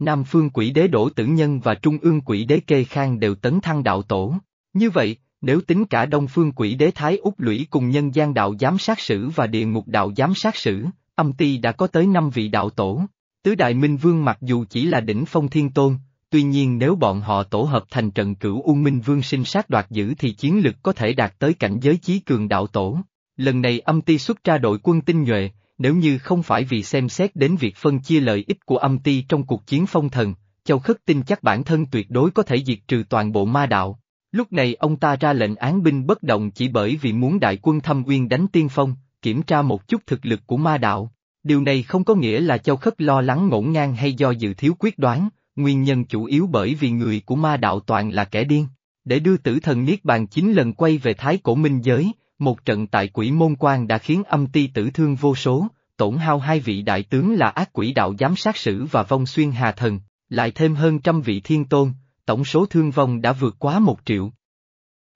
Nam phương quỷ đế Đỗ Tử Nhân và Trung ương quỷ đế Kê Khang đều tấn thăng đạo tổ. Như vậy, nếu tính cả Đông phương quỷ đế Thái Úc Lũy cùng nhân gian đạo giám sát sử và địa ngục đạo giám sát sử, âm ti đã có tới năm vị đạo tổ. Tứ Đại Minh Vương mặc dù chỉ là đỉnh phong thiên tôn, tuy nhiên nếu bọn họ tổ hợp thành trận cửu U Minh Vương sinh sát đoạt giữ thì chiến lực có thể đạt tới cảnh giới chí cường đạo tổ. Lần này âm ti xuất ra đội quân tinh nhuệ, nếu như không phải vì xem xét đến việc phân chia lợi ích của âm ti trong cuộc chiến phong thần, Châu Khất tin chắc bản thân tuyệt đối có thể diệt trừ toàn bộ ma đạo. Lúc này ông ta ra lệnh án binh bất động chỉ bởi vì muốn đại quân thâm uyên đánh tiên phong, kiểm tra một chút thực lực của ma đạo. Điều này không có nghĩa là Châu Khất lo lắng ngổn ngang hay do dự thiếu quyết đoán, nguyên nhân chủ yếu bởi vì người của ma đạo toàn là kẻ điên. Để đưa tử thần Niết Bàn chín lần quay về Thái Cổ Minh Giới, một trận tại quỷ môn quan đã khiến âm ti tử thương vô số, tổn hao hai vị đại tướng là ác quỷ đạo giám sát sử và vong xuyên hà thần, lại thêm hơn trăm vị thiên tôn, tổng số thương vong đã vượt quá một triệu.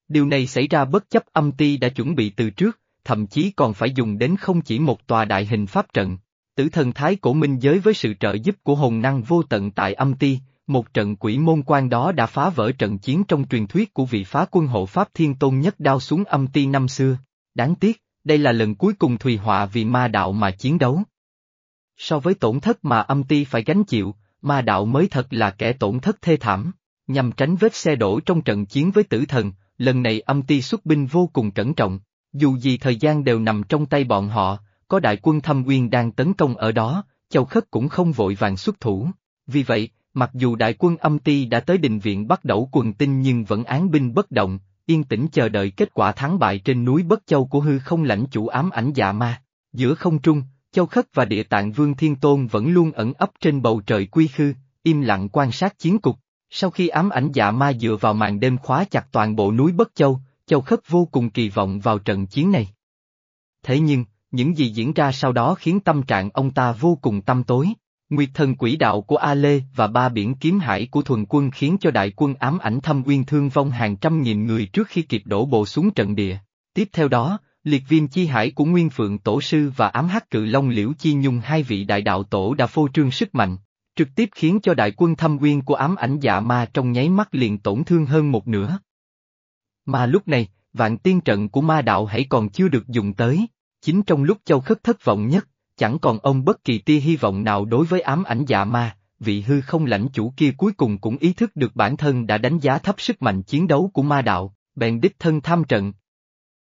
Điều này xảy ra bất chấp âm ti đã chuẩn bị từ trước, thậm chí còn phải dùng đến không chỉ một tòa đại hình pháp trận. Tử thần thái cổ minh giới với sự trợ giúp của hồn năng vô tận tại âm ti, một trận quỷ môn quan đó đã phá vỡ trận chiến trong truyền thuyết của vị phá quân hộ pháp thiên tôn nhất đao xuống âm ti năm xưa. Đáng tiếc, đây là lần cuối cùng Thùy Họa vì ma đạo mà chiến đấu. So với tổn thất mà âm ti phải gánh chịu, ma đạo mới thật là kẻ tổn thất thê thảm. Nhằm tránh vết xe đổ trong trận chiến với tử thần, lần này âm ti xuất binh vô cùng cẩn trọng. Dù gì thời gian đều nằm trong tay bọn họ, có đại quân thâm uyên đang tấn công ở đó, Châu Khất cũng không vội vàng xuất thủ. Vì vậy, mặc dù đại quân âm ti đã tới đình viện bắt đầu quần tinh nhưng vẫn án binh bất động, yên tĩnh chờ đợi kết quả thắng bại trên núi Bất Châu của hư không lãnh chủ ám ảnh dạ ma. Giữa không trung, Châu Khất và Địa Tạng Vương Thiên Tôn vẫn luôn ẩn ấp trên bầu trời quy khư, im lặng quan sát chiến cục. Sau khi ám ảnh dạ ma dựa vào màn đêm khóa chặt toàn bộ núi Bất Châu, Châu Khất vô cùng kỳ vọng vào trận chiến này. Thế nhưng, những gì diễn ra sau đó khiến tâm trạng ông ta vô cùng tâm tối. Nguyệt thần quỷ đạo của A Lê và ba biển kiếm hải của thuần quân khiến cho đại quân ám ảnh thâm uyên thương vong hàng trăm nghìn người trước khi kịp đổ bộ xuống trận địa. Tiếp theo đó, liệt viêm chi hải của Nguyên Phượng Tổ Sư và ám hắc cự long liễu chi nhung hai vị đại đạo tổ đã phô trương sức mạnh, trực tiếp khiến cho đại quân thâm uyên của ám ảnh dạ ma trong nháy mắt liền tổn thương hơn một nửa. Mà lúc này, vạn tiên trận của ma đạo hãy còn chưa được dùng tới, chính trong lúc châu khất thất vọng nhất, chẳng còn ông bất kỳ tia hy vọng nào đối với ám ảnh dạ ma, vị hư không lãnh chủ kia cuối cùng cũng ý thức được bản thân đã đánh giá thấp sức mạnh chiến đấu của ma đạo, bèn đích thân tham trận.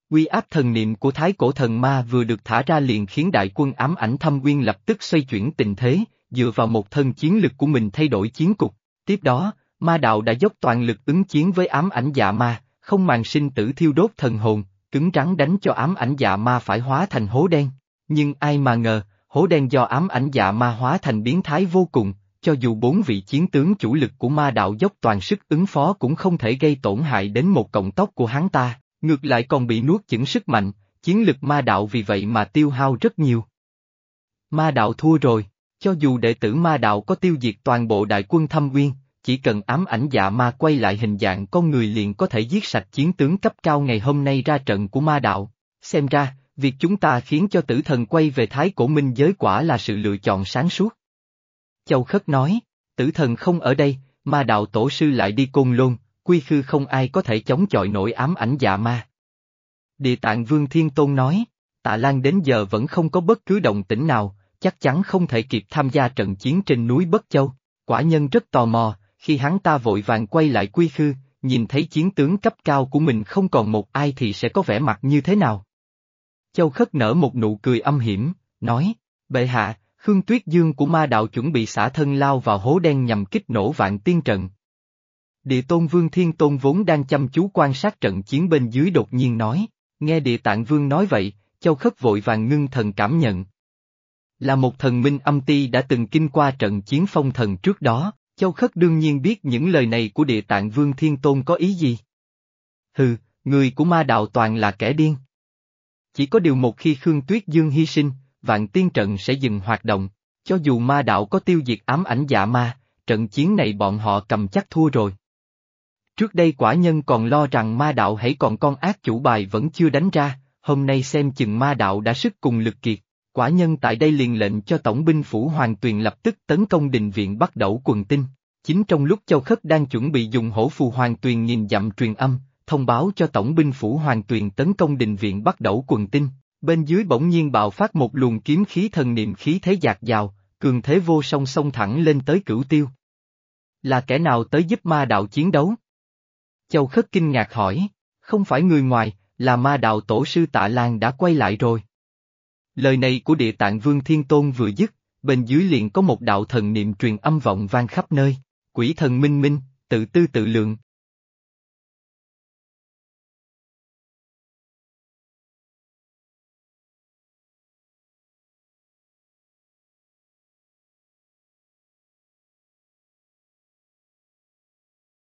Quy áp thần niệm của thái cổ thần ma vừa được thả ra liền khiến đại quân ám ảnh thâm quyên lập tức xoay chuyển tình thế, dựa vào một thân chiến lực của mình thay đổi chiến cục. Tiếp đó, ma đạo đã dốc toàn lực ứng chiến với ám ảnh dạ ma, không màng sinh tử thiêu đốt thần hồn, cứng rắn đánh cho ám ảnh dạ ma phải hóa thành hố đen. Nhưng ai mà ngờ, hố đen do ám ảnh dạ ma hóa thành biến thái vô cùng, cho dù bốn vị chiến tướng chủ lực của ma đạo dốc toàn sức ứng phó cũng không thể gây tổn hại đến một cộng tóc của hắn ta, ngược lại còn bị nuốt chửng sức mạnh, chiến lực ma đạo vì vậy mà tiêu hao rất nhiều. Ma đạo thua rồi, cho dù đệ tử ma đạo có tiêu diệt toàn bộ đại quân thâm uyên, chỉ cần ám ảnh dạ ma quay lại hình dạng con người liền có thể giết sạch chiến tướng cấp cao ngày hôm nay ra trận của ma đạo. Xem ra, việc chúng ta khiến cho tử thần quay về thái cổ minh giới quả là sự lựa chọn sáng suốt. Châu Khất nói, tử thần không ở đây, mà đạo tổ sư lại đi côn lôn, quy khư không ai có thể chống chọi nổi ám ảnh dạ ma. Địa tạng Vương Thiên Tôn nói, tạ Lan đến giờ vẫn không có bất cứ động tĩnh nào, chắc chắn không thể kịp tham gia trận chiến trên núi Bất Châu. Quả nhân rất tò mò, khi hắn ta vội vàng quay lại quy khư, nhìn thấy chiến tướng cấp cao của mình không còn một ai thì sẽ có vẻ mặt như thế nào. Châu Khất nở một nụ cười âm hiểm, nói, bệ hạ, Khương Tuyết Dương của ma đạo chuẩn bị xả thân lao vào hố đen nhằm kích nổ vạn tiên trận. Địa tôn vương thiên tôn vốn đang chăm chú quan sát trận chiến bên dưới đột nhiên nói, nghe địa tạng vương nói vậy, Châu Khất vội vàng ngưng thần cảm nhận. Là một thần minh âm ti đã từng kinh qua trận chiến phong thần trước đó, Châu Khất đương nhiên biết những lời này của địa tạng vương thiên tôn có ý gì. Hừ, người của ma đạo toàn là kẻ điên. Chỉ có điều một khi Khương Tuyết Dương hy sinh, vạn tiên trận sẽ dừng hoạt động. Cho dù ma đạo có tiêu diệt ám ảnh dạ ma, trận chiến này bọn họ cầm chắc thua rồi. Trước đây quả nhân còn lo rằng ma đạo hãy còn con ác chủ bài vẫn chưa đánh ra, hôm nay xem chừng ma đạo đã sức cùng lực kiệt. Quả nhân tại đây liền lệnh cho tổng binh phủ Hoàng Tuyền lập tức tấn công đình viện bắt đầu quần tinh. Chính trong lúc Châu Khất đang chuẩn bị dùng hổ phù Hoàng Tuyền nhìn dặm truyền âm, thông báo cho tổng binh phủ Hoàng Tuyền tấn công đình viện bắt đầu quần tinh, bên dưới bỗng nhiên bạo phát một luồng kiếm khí thần niệm khí thế dạt dào, cường thế vô song song thẳng lên tới cửu tiêu. Là kẻ nào tới giúp ma đạo chiến đấu? Châu Khất kinh ngạc hỏi, không phải người ngoài, là ma đạo tổ sư Tạ Lan đã quay lại rồi. Lời này của địa tạng Vương Thiên Tôn vừa dứt, bên dưới liền có một đạo thần niệm truyền âm vọng vang khắp nơi, quỷ thần minh minh, tự tư tự lượng,